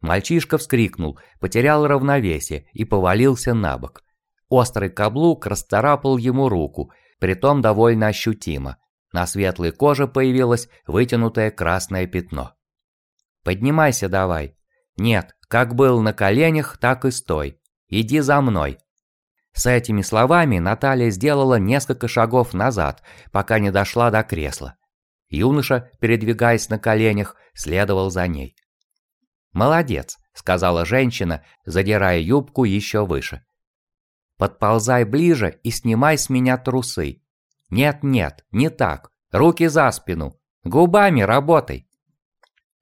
Speaker 1: Мальчишка вскрикнул, потерял равновесие и повалился на бок. Острый каблук расцарапал ему руку, притом довольно ощутимо. На светлой коже появилось вытянутое красное пятно. «Поднимайся давай». «Нет, как был на коленях, так и стой. Иди за мной». С этими словами Наталья сделала несколько шагов назад, пока не дошла до кресла. Юноша, передвигаясь на коленях, следовал за ней. «Молодец», — сказала женщина, задирая юбку еще выше. «Подползай ближе и снимай с меня трусы. Нет-нет, не так. Руки за спину. Губами работай».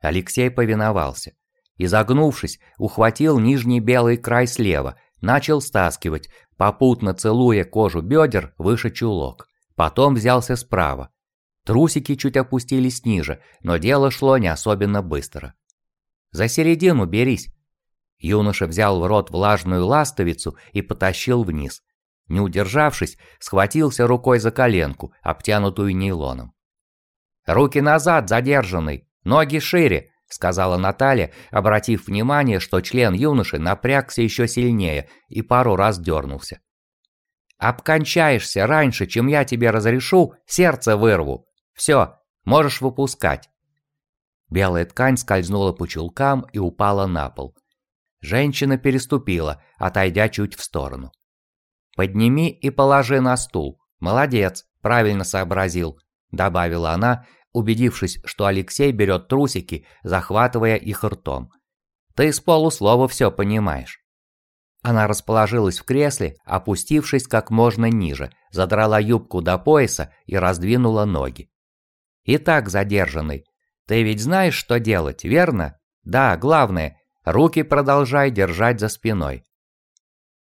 Speaker 1: Алексей повиновался. Изогнувшись, ухватил нижний белый край слева, начал стаскивать, попутно целуя кожу бедер выше чулок. Потом взялся справа. Трусики чуть опустились ниже, но дело шло не особенно быстро. «За середину берись!» Юноша взял в рот влажную ластовицу и потащил вниз. Не удержавшись, схватился рукой за коленку, обтянутую нейлоном. «Руки назад, задержанный! Ноги шире!» — сказала Наталья, обратив внимание, что член юноши напрягся еще сильнее и пару раз дернулся. «Обкончаешься раньше, чем я тебе разрешу, сердце вырву. Все, можешь выпускать». Белая ткань скользнула по чулкам и упала на пол. Женщина переступила, отойдя чуть в сторону. «Подними и положи на стул. Молодец, правильно сообразил», — добавила она, убедившись, что Алексей берет трусики, захватывая их ртом. «Ты с полуслова все понимаешь». Она расположилась в кресле, опустившись как можно ниже, задрала юбку до пояса и раздвинула ноги. «Итак, задержанный, ты ведь знаешь, что делать, верно? Да, главное, руки продолжай держать за спиной».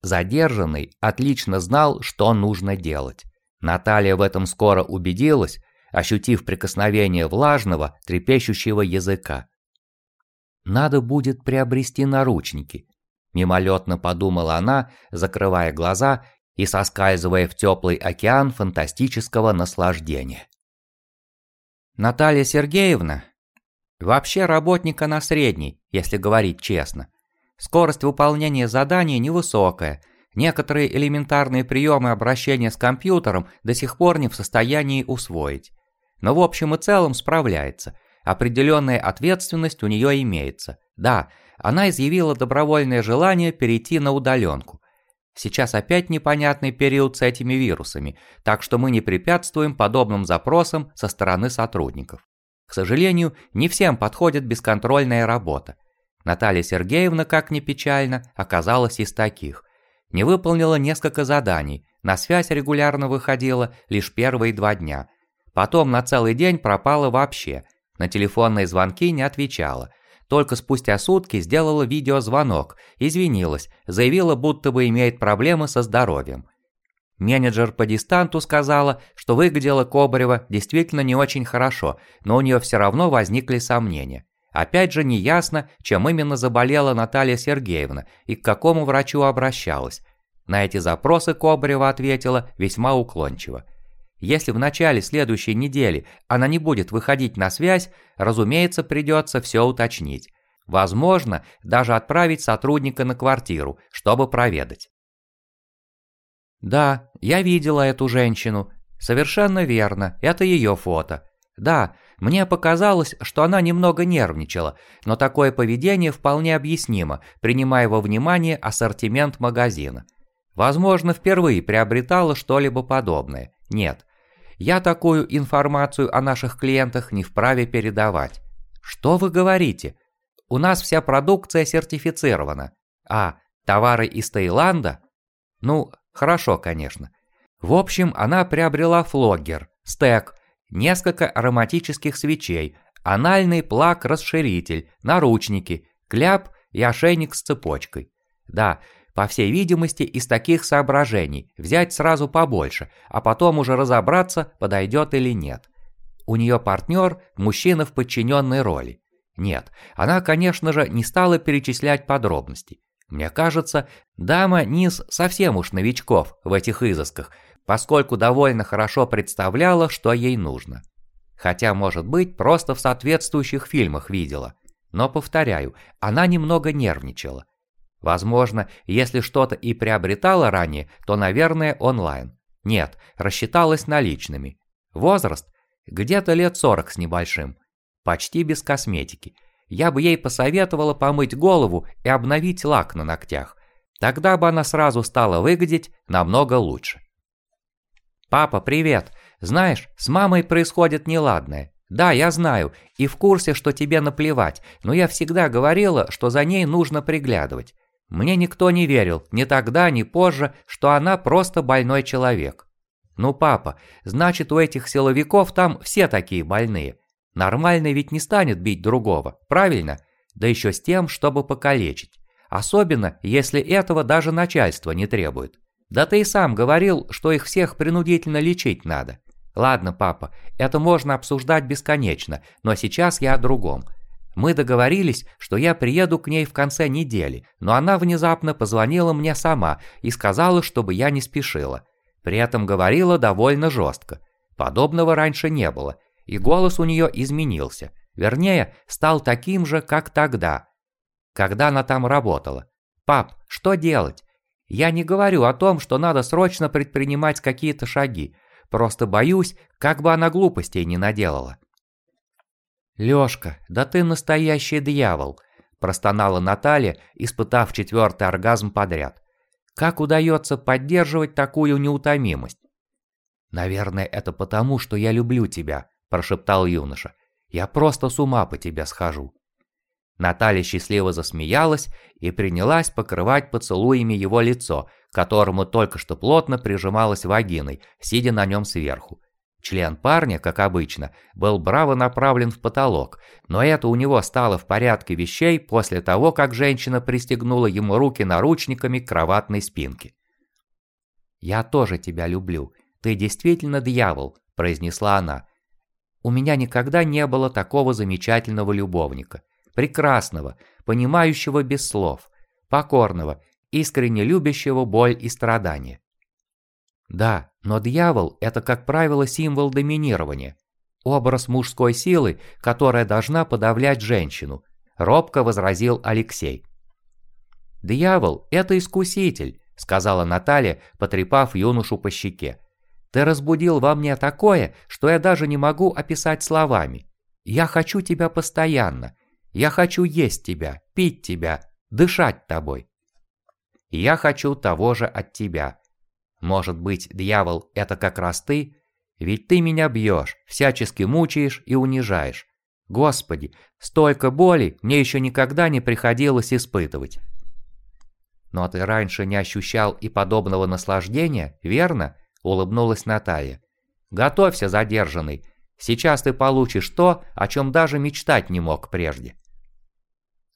Speaker 1: Задержанный отлично знал, что нужно делать. Наталья в этом скоро убедилась, ощутив прикосновение влажного, трепещущего языка. «Надо будет приобрести наручники», – мимолетно подумала она, закрывая глаза и соскальзывая в теплый океан фантастического наслаждения. Наталья Сергеевна вообще работника на средней, если говорить честно. Скорость выполнения задания невысокая, некоторые элементарные приемы обращения с компьютером до сих пор не в состоянии усвоить но в общем и целом справляется. Определенная ответственность у нее имеется. Да, она изъявила добровольное желание перейти на удаленку. Сейчас опять непонятный период с этими вирусами, так что мы не препятствуем подобным запросам со стороны сотрудников. К сожалению, не всем подходит бесконтрольная работа. Наталья Сергеевна, как ни печально, оказалась из таких. Не выполнила несколько заданий, на связь регулярно выходила лишь первые два дня, Потом на целый день пропала вообще. На телефонные звонки не отвечала. Только спустя сутки сделала видеозвонок, извинилась, заявила, будто бы имеет проблемы со здоровьем. Менеджер по дистанту сказала, что выглядела Кобарева действительно не очень хорошо, но у нее все равно возникли сомнения. Опять же неясно, чем именно заболела Наталья Сергеевна и к какому врачу обращалась. На эти запросы Кобарева ответила весьма уклончиво. Если в начале следующей недели она не будет выходить на связь, разумеется, придется все уточнить. Возможно, даже отправить сотрудника на квартиру, чтобы проведать. Да, я видела эту женщину. Совершенно верно, это ее фото. Да, мне показалось, что она немного нервничала, но такое поведение вполне объяснимо, принимая во внимание ассортимент магазина. Возможно, впервые приобретала что-либо подобное. Нет, я такую информацию о наших клиентах не вправе передавать. Что вы говорите? У нас вся продукция сертифицирована. А, товары из Таиланда? Ну, хорошо, конечно. В общем, она приобрела флоггер, стек, несколько ароматических свечей, анальный плак-расширитель, наручники, кляп и ошейник с цепочкой. Да, по всей видимости, из таких соображений взять сразу побольше, а потом уже разобраться, подойдет или нет. У нее партнер – мужчина в подчиненной роли. Нет, она, конечно же, не стала перечислять подробности. Мне кажется, дама низ совсем уж новичков в этих изысках, поскольку довольно хорошо представляла, что ей нужно. Хотя, может быть, просто в соответствующих фильмах видела. Но, повторяю, она немного нервничала. Возможно, если что-то и приобретала ранее, то, наверное, онлайн. Нет, рассчиталась наличными. Возраст? Где-то лет 40 с небольшим. Почти без косметики. Я бы ей посоветовала помыть голову и обновить лак на ногтях. Тогда бы она сразу стала выглядеть намного лучше. «Папа, привет! Знаешь, с мамой происходит неладное. Да, я знаю, и в курсе, что тебе наплевать, но я всегда говорила, что за ней нужно приглядывать. Мне никто не верил, ни тогда, ни позже, что она просто больной человек. Ну, папа, значит, у этих силовиков там все такие больные. Нормальный ведь не станет бить другого, правильно? Да еще с тем, чтобы покалечить. Особенно, если этого даже начальство не требует. Да ты и сам говорил, что их всех принудительно лечить надо. Ладно, папа, это можно обсуждать бесконечно, но сейчас я о другом. Мы договорились, что я приеду к ней в конце недели, но она внезапно позвонила мне сама и сказала, чтобы я не спешила. При этом говорила довольно жестко. Подобного раньше не было, и голос у нее изменился. Вернее, стал таким же, как тогда, когда она там работала. «Пап, что делать? Я не говорю о том, что надо срочно предпринимать какие-то шаги. Просто боюсь, как бы она глупостей не наделала». «Лёшка, да ты настоящий дьявол!» – простонала Наталья, испытав четвертый оргазм подряд. «Как удается поддерживать такую неутомимость?» «Наверное, это потому, что я люблю тебя», – прошептал юноша. «Я просто с ума по тебе схожу». Наталья счастливо засмеялась и принялась покрывать поцелуями его лицо, которому только что плотно прижималась вагиной, сидя на нем сверху. Член парня, как обычно, был браво направлен в потолок, но это у него стало в порядке вещей после того, как женщина пристегнула ему руки наручниками к кроватной спинке. «Я тоже тебя люблю. Ты действительно дьявол», – произнесла она. «У меня никогда не было такого замечательного любовника прекрасного, понимающего без слов, покорного, искренне любящего боль и страдания. Да, но дьявол – это, как правило, символ доминирования, образ мужской силы, которая должна подавлять женщину, робко возразил Алексей. «Дьявол – это искуситель», – сказала Наталья, потрепав юношу по щеке. «Ты разбудил во мне такое, что я даже не могу описать словами. Я хочу тебя постоянно, я хочу есть тебя, пить тебя, дышать тобой. Я хочу того же от тебя. Может быть, дьявол, это как раз ты? Ведь ты меня бьешь, всячески мучаешь и унижаешь. Господи, столько боли мне еще никогда не приходилось испытывать. Но ты раньше не ощущал и подобного наслаждения, верно? Улыбнулась Наталья. Готовься, задержанный. Сейчас ты получишь то, о чем даже мечтать не мог прежде.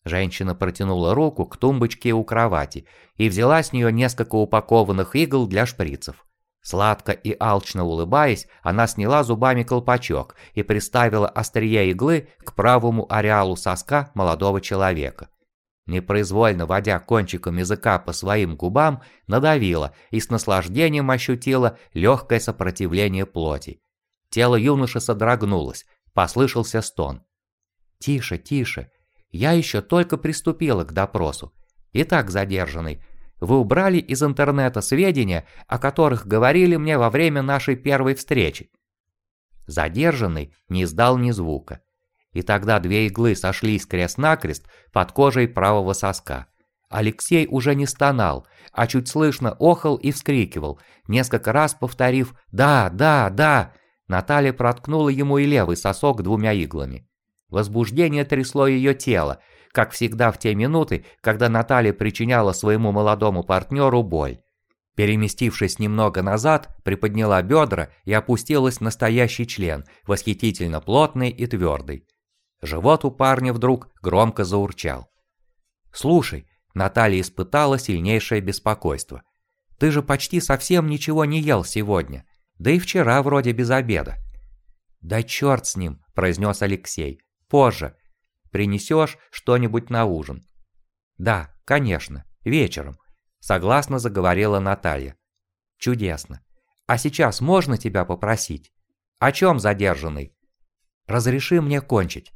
Speaker 1: Женщина протянула руку к тумбочке у кровати и взяла с нее несколько упакованных игл для шприцев. Сладко и алчно улыбаясь, она сняла зубами колпачок и приставила острие иглы к правому ареалу соска молодого человека. Непроизвольно водя кончиком языка по своим губам, надавила и с наслаждением ощутила легкое сопротивление плоти. Тело юноши содрогнулось, послышался стон. «Тише, тише, я еще только приступила к допросу. Итак, задержанный, вы убрали из интернета сведения, о которых говорили мне во время нашей первой встречи. Задержанный не издал ни звука. И тогда две иглы сошлись крест-накрест под кожей правого соска. Алексей уже не стонал, а чуть слышно охал и вскрикивал, несколько раз повторив «Да, да, да!» Наталья проткнула ему и левый сосок двумя иглами. Возбуждение трясло ее тело, как всегда в те минуты, когда Наталья причиняла своему молодому партнеру боль. Переместившись немного назад, приподняла бедра и опустилась настоящий член, восхитительно плотный и твердый. Живот у парня вдруг громко заурчал. «Слушай», Наталья испытала сильнейшее беспокойство. «Ты же почти совсем ничего не ел сегодня, да и вчера вроде без обеда». «Да черт с ним», – произнес Алексей. Позже. Принесешь что-нибудь на ужин. Да, конечно, вечером. Согласно заговорила Наталья. Чудесно. А сейчас можно тебя попросить? О чем задержанный? Разреши мне кончить.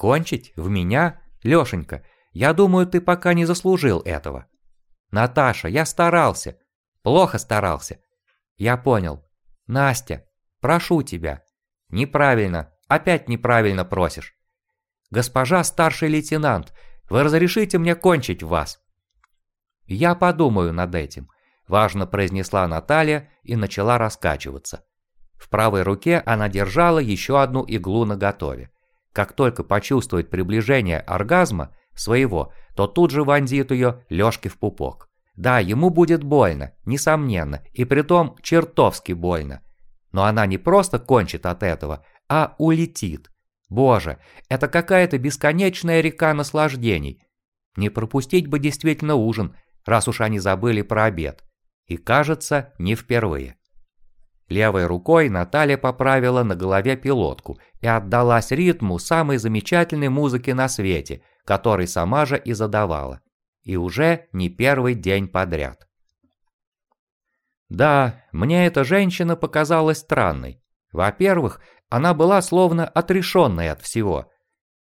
Speaker 1: Кончить? В меня? Лешенька, я думаю, ты пока не заслужил этого. Наташа, я старался. Плохо старался. Я понял. Настя, прошу тебя. Неправильно, опять неправильно просишь. Госпожа старший лейтенант, вы разрешите мне кончить вас? Я подумаю над этим, важно произнесла Наталья и начала раскачиваться. В правой руке она держала еще одну иглу наготове. Как только почувствует приближение оргазма своего, то тут же вонзит ее Лешке в пупок. Да, ему будет больно, несомненно, и притом чертовски больно. Но она не просто кончит от этого, а улетит. Боже, это какая-то бесконечная река наслаждений. Не пропустить бы действительно ужин, раз уж они забыли про обед. И кажется, не впервые. Левой рукой Наталья поправила на голове пилотку и отдалась ритму самой замечательной музыки на свете, который сама же и задавала. И уже не первый день подряд. Да, мне эта женщина показалась странной. Во-первых, она была словно отрешенной от всего.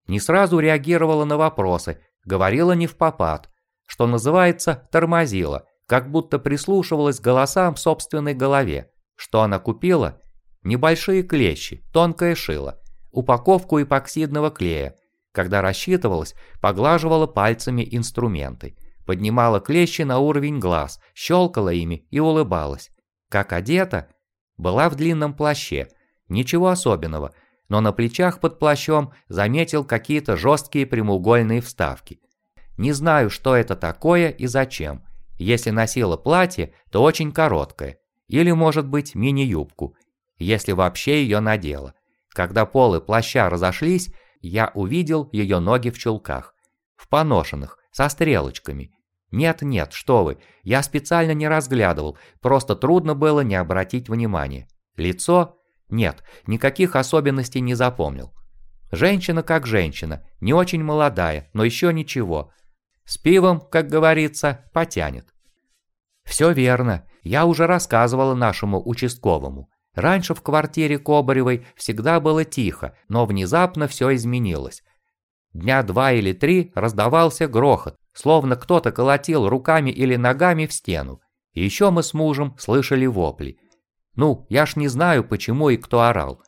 Speaker 1: Не сразу реагировала на вопросы, говорила не в попад, что называется, тормозила, как будто прислушивалась голосам в собственной голове. Что она купила? Небольшие клещи, тонкое шило, упаковку эпоксидного клея. Когда рассчитывалась, поглаживала пальцами инструменты, поднимала клещи на уровень глаз, щелкала ими и улыбалась. Как одета? Была в длинном плаще. Ничего особенного, но на плечах под плащом заметил какие-то жесткие прямоугольные вставки. Не знаю, что это такое и зачем. Если носила платье, то очень короткое, или, может быть, мини-юбку, если вообще ее надела. Когда полы плаща разошлись, я увидел ее ноги в чулках. В поношенных, со стрелочками. Нет-нет, что вы, я специально не разглядывал, просто трудно было не обратить внимания. Лицо? Нет, никаких особенностей не запомнил. Женщина как женщина, не очень молодая, но еще ничего. С пивом, как говорится, потянет. Все верно, я уже рассказывала нашему участковому. Раньше в квартире Кобаревой всегда было тихо, но внезапно все изменилось. Дня два или три раздавался грохот, словно кто-то колотил руками или ногами в стену. И еще мы с мужем слышали вопли. Ну, я ж не знаю, почему и кто орал.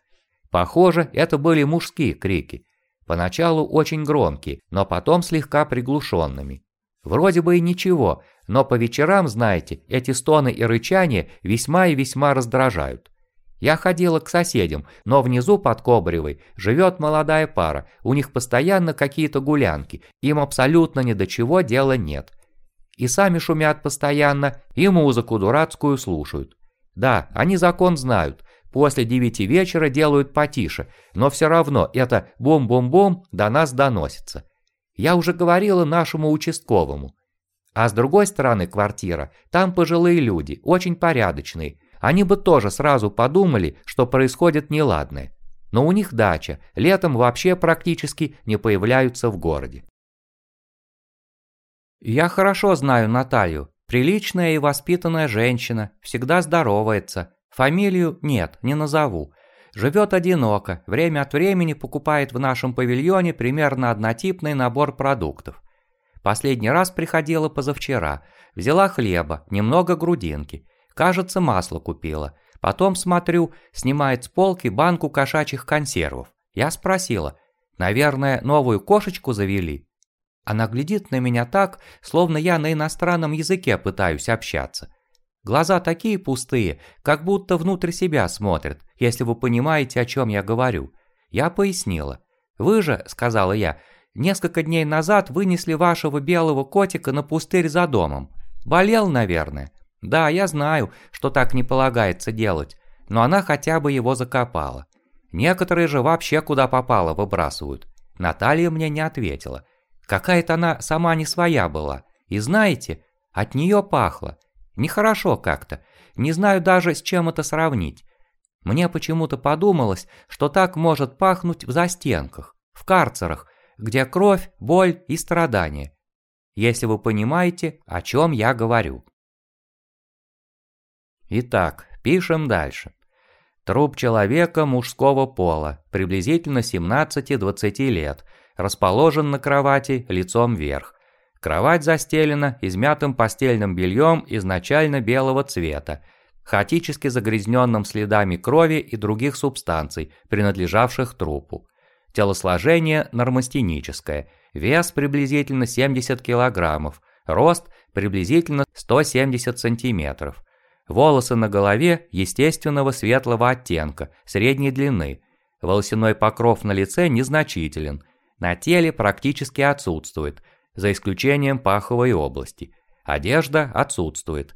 Speaker 1: Похоже, это были мужские крики. Поначалу очень громкие, но потом слегка приглушенными. Вроде бы и ничего, но по вечерам, знаете, эти стоны и рычания весьма и весьма раздражают. Я ходила к соседям, но внизу под Кобревой живет молодая пара, у них постоянно какие-то гулянки, им абсолютно ни до чего дела нет. И сами шумят постоянно, и музыку дурацкую слушают. Да, они закон знают, после девяти вечера делают потише, но все равно это бум-бум-бум до нас доносится. Я уже говорила нашему участковому. А с другой стороны квартира, там пожилые люди, очень порядочные. Они бы тоже сразу подумали, что происходит неладное. Но у них дача, летом вообще практически не появляются в городе. Я хорошо знаю Наталью. Приличная и воспитанная женщина, всегда здоровается. Фамилию нет, не назову. Живет одиноко, время от времени покупает в нашем павильоне примерно однотипный набор продуктов. Последний раз приходила позавчера. Взяла хлеба, немного грудинки. Кажется, масло купила. Потом, смотрю, снимает с полки банку кошачьих консервов. Я спросила, наверное, новую кошечку завели? Она глядит на меня так, словно я на иностранном языке пытаюсь общаться. Глаза такие пустые, как будто внутрь себя смотрят, если вы понимаете, о чем я говорю. Я пояснила. «Вы же, — сказала я, Несколько дней назад вынесли вашего белого котика на пустырь за домом. Болел, наверное. Да, я знаю, что так не полагается делать, но она хотя бы его закопала. Некоторые же вообще куда попало выбрасывают. Наталья мне не ответила. Какая-то она сама не своя была. И знаете, от нее пахло. Нехорошо как-то. Не знаю даже, с чем это сравнить. Мне почему-то подумалось, что так может пахнуть в застенках, в карцерах, где кровь, боль и страдания. Если вы понимаете, о чем я говорю. Итак, пишем дальше. Труп человека мужского пола, приблизительно 17-20 лет, расположен на кровати лицом вверх. Кровать застелена измятым постельным бельем изначально белого цвета, хаотически загрязненным следами крови и других субстанций, принадлежавших трупу. Телосложение нормостеническое, вес приблизительно 70 килограммов, рост приблизительно 170 сантиметров. Волосы на голове естественного светлого оттенка, средней длины. Волосяной покров на лице незначителен. На теле практически отсутствует, за исключением паховой области. Одежда отсутствует.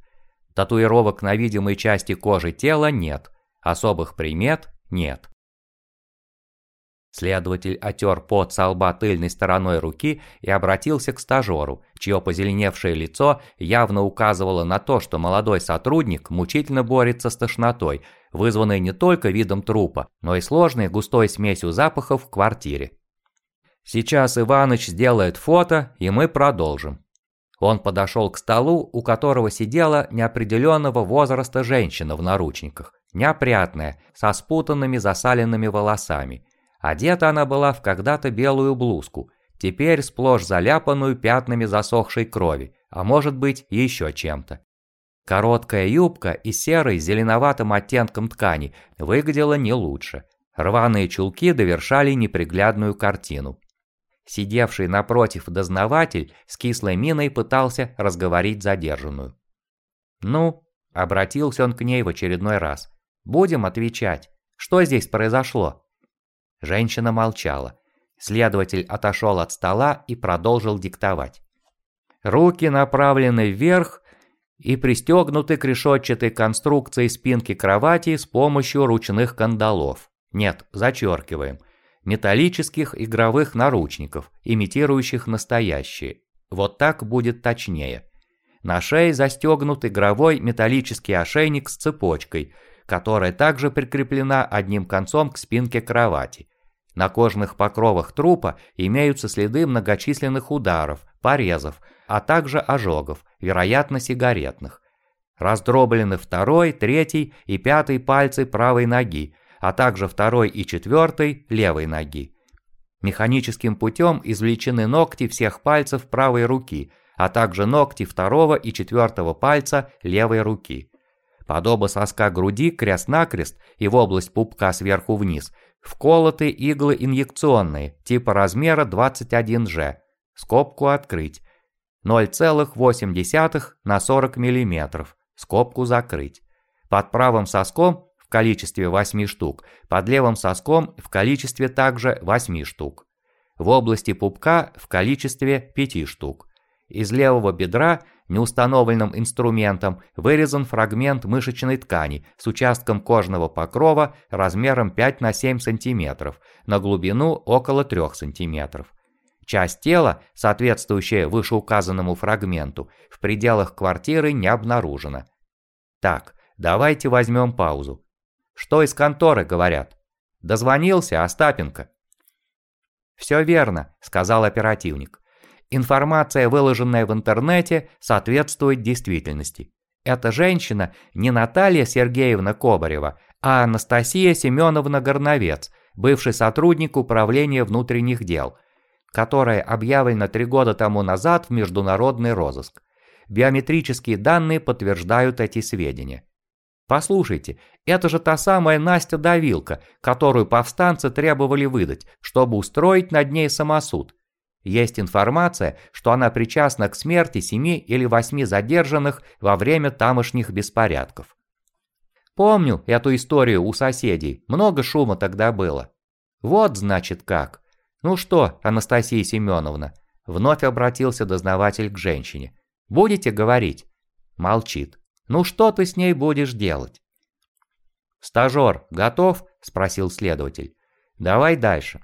Speaker 1: Татуировок на видимой части кожи тела нет. Особых примет нет. Следователь отер пот со лба тыльной стороной руки и обратился к стажеру, чье позеленевшее лицо явно указывало на то, что молодой сотрудник мучительно борется с тошнотой, вызванной не только видом трупа, но и сложной густой смесью запахов в квартире. Сейчас Иваныч сделает фото, и мы продолжим. Он подошел к столу, у которого сидела неопределенного возраста женщина в наручниках, неопрятная, со спутанными засаленными волосами. Одета она была в когда-то белую блузку, теперь сплошь заляпанную пятнами засохшей крови, а может быть еще чем-то. Короткая юбка и серой зеленоватым оттенком ткани выглядела не лучше. Рваные чулки довершали неприглядную картину. Сидевший напротив дознаватель с кислой миной пытался разговорить задержанную. «Ну?» – обратился он к ней в очередной раз. «Будем отвечать. Что здесь произошло?» Женщина молчала. Следователь отошел от стола и продолжил диктовать. Руки направлены вверх и пристегнуты к решетчатой конструкции спинки кровати с помощью ручных кандалов. Нет, зачеркиваем – металлических игровых наручников, имитирующих настоящие. Вот так будет точнее. На шее застегнут игровой металлический ошейник с цепочкой, которая также прикреплена одним концом к спинке кровати. На кожных покровах трупа имеются следы многочисленных ударов, порезов, а также ожогов, вероятно сигаретных. Раздроблены второй, третий и пятый пальцы правой ноги, а также второй и четвертой левой ноги. Механическим путем извлечены ногти всех пальцев правой руки, а также ногти второго и четвертого пальца левой руки. Подоба соска груди крест-накрест и в область пупка сверху вниз вколоты иглы инъекционные типа размера 21G. Скобку открыть. 0,8 на 40 мм. Скобку закрыть. Под правым соском в количестве 8 штук, под левым соском в количестве также 8 штук. В области пупка в количестве 5 штук. Из левого бедра неустановленным инструментом вырезан фрагмент мышечной ткани с участком кожного покрова размером 5 на 7 см на глубину около 3 см. Часть тела, соответствующая вышеуказанному фрагменту, в пределах квартиры не обнаружена. Так, давайте возьмем паузу. Что из конторы говорят? Дозвонился Остапенко. «Все верно», – сказал оперативник. «Информация, выложенная в интернете, соответствует действительности. Эта женщина не Наталья Сергеевна Кобарева, а Анастасия Семеновна Горновец, бывший сотрудник Управления внутренних дел, которая объявлена три года тому назад в международный розыск. Биометрические данные подтверждают эти сведения. Послушайте, это же та самая Настя-давилка, которую повстанцы требовали выдать, чтобы устроить над ней самосуд. Есть информация, что она причастна к смерти семи или восьми задержанных во время тамошних беспорядков. Помню эту историю у соседей, много шума тогда было. Вот значит как. Ну что, Анастасия Семеновна, вновь обратился дознаватель к женщине. Будете говорить? Молчит. Ну что ты с ней будешь делать? «Стажер, готов?» – спросил следователь. «Давай дальше».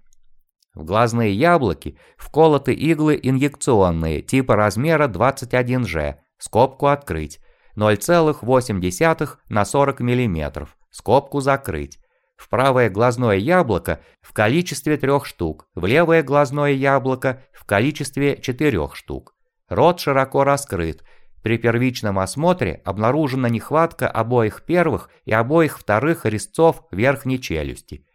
Speaker 1: В глазные яблоки вколоты иглы инъекционные типа размера 21G, скобку открыть, 0,8 на 40 мм, скобку закрыть. В правое глазное яблоко в количестве трех штук, в левое глазное яблоко в количестве четырех штук. Рот широко раскрыт, при первичном осмотре обнаружена нехватка обоих первых и обоих вторых резцов верхней челюсти.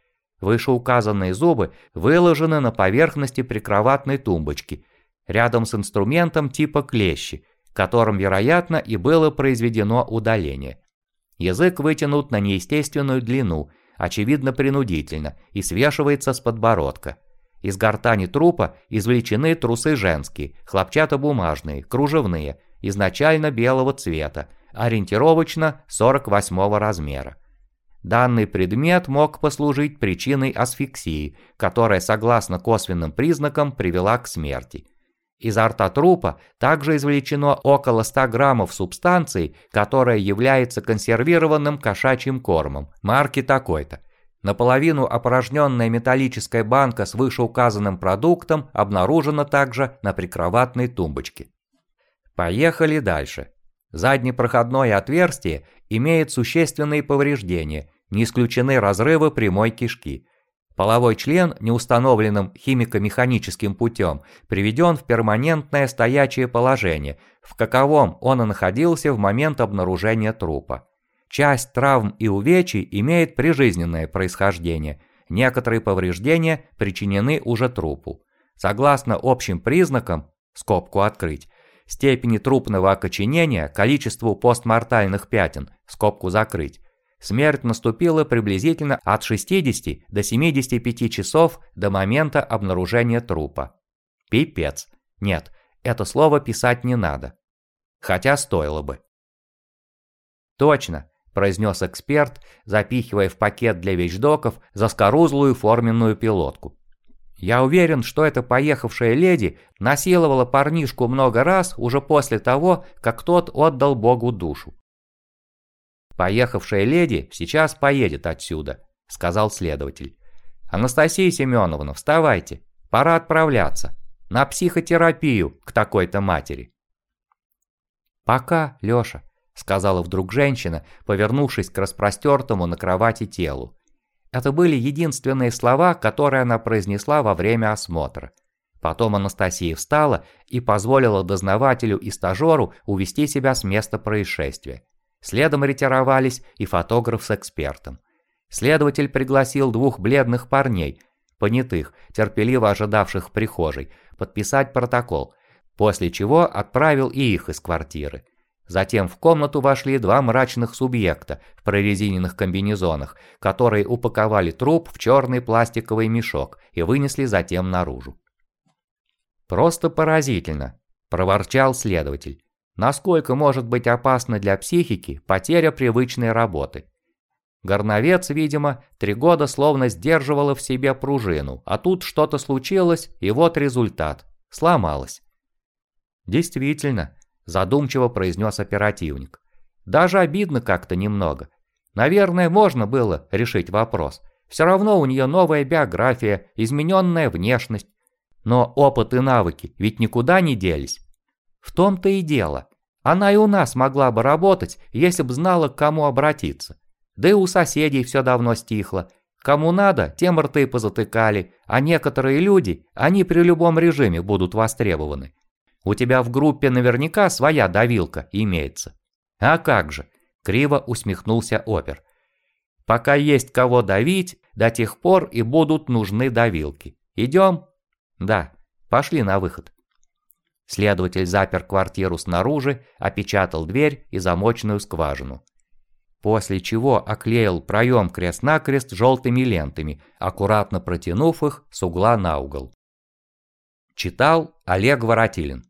Speaker 1: Вышеуказанные зубы выложены на поверхности прикроватной тумбочки, рядом с инструментом типа клещи, которым, вероятно, и было произведено удаление. Язык вытянут на неестественную длину, очевидно принудительно, и свешивается с подбородка. Из гортани трупа извлечены трусы женские, хлопчатобумажные, кружевные, изначально белого цвета, ориентировочно 48 размера. Данный предмет мог послужить причиной асфиксии, которая, согласно косвенным признакам, привела к смерти. Изо рта трупа также извлечено около 100 граммов субстанции, которая является консервированным кошачьим кормом, марки такой-то. Наполовину опорожненная металлическая банка с вышеуказанным продуктом обнаружена также на прикроватной тумбочке. Поехали дальше. Заднепроходное отверстие имеет существенные повреждения, не исключены разрывы прямой кишки. Половой член неустановленным химико-механическим путем приведен в перманентное стоячее положение, в каковом он и находился в момент обнаружения трупа. Часть травм и увечий имеет прижизненное происхождение, некоторые повреждения причинены уже трупу. Согласно общим признакам, скобку открыть, степени трупного окоченения, количеству постмортальных пятен, скобку закрыть, Смерть наступила приблизительно от 60 до 75 часов до момента обнаружения трупа. Пипец. Нет, это слово писать не надо. Хотя стоило бы. Точно, произнес эксперт, запихивая в пакет для вещдоков заскорузлую форменную пилотку. Я уверен, что эта поехавшая леди насиловала парнишку много раз уже после того, как тот отдал Богу душу. «Поехавшая леди сейчас поедет отсюда», — сказал следователь. «Анастасия Семеновна, вставайте, пора отправляться. На психотерапию к такой-то матери». «Пока, Лёша», — сказала вдруг женщина, повернувшись к распростертому на кровати телу. Это были единственные слова, которые она произнесла во время осмотра. Потом Анастасия встала и позволила дознавателю и стажеру увести себя с места происшествия. Следом ретировались и фотограф с экспертом. Следователь пригласил двух бледных парней, понятых, терпеливо ожидавших прихожей, подписать протокол, после чего отправил и их из квартиры. Затем в комнату вошли два мрачных субъекта в прорезиненных комбинезонах, которые упаковали труп в черный пластиковый мешок и вынесли затем наружу. «Просто поразительно», – проворчал следователь. Насколько может быть опасна для психики потеря привычной работы? Горновец, видимо, три года словно сдерживала в себе пружину, а тут что-то случилось, и вот результат. Сломалась. Действительно, задумчиво произнес оперативник. Даже обидно как-то немного. Наверное, можно было решить вопрос. Все равно у нее новая биография, измененная внешность. Но опыт и навыки ведь никуда не делись. В том-то и дело. Она и у нас могла бы работать, если бы знала, к кому обратиться. Да и у соседей все давно стихло. Кому надо, тем рты позатыкали, а некоторые люди, они при любом режиме будут востребованы. У тебя в группе наверняка своя давилка имеется. А как же, криво усмехнулся опер. Пока есть кого давить, до тех пор и будут нужны давилки. Идем? Да, пошли на выход. Следователь запер квартиру снаружи, опечатал дверь и замочную скважину. После чего оклеил проем крест-накрест желтыми лентами, аккуратно протянув их с угла на угол. Читал Олег Воротилин.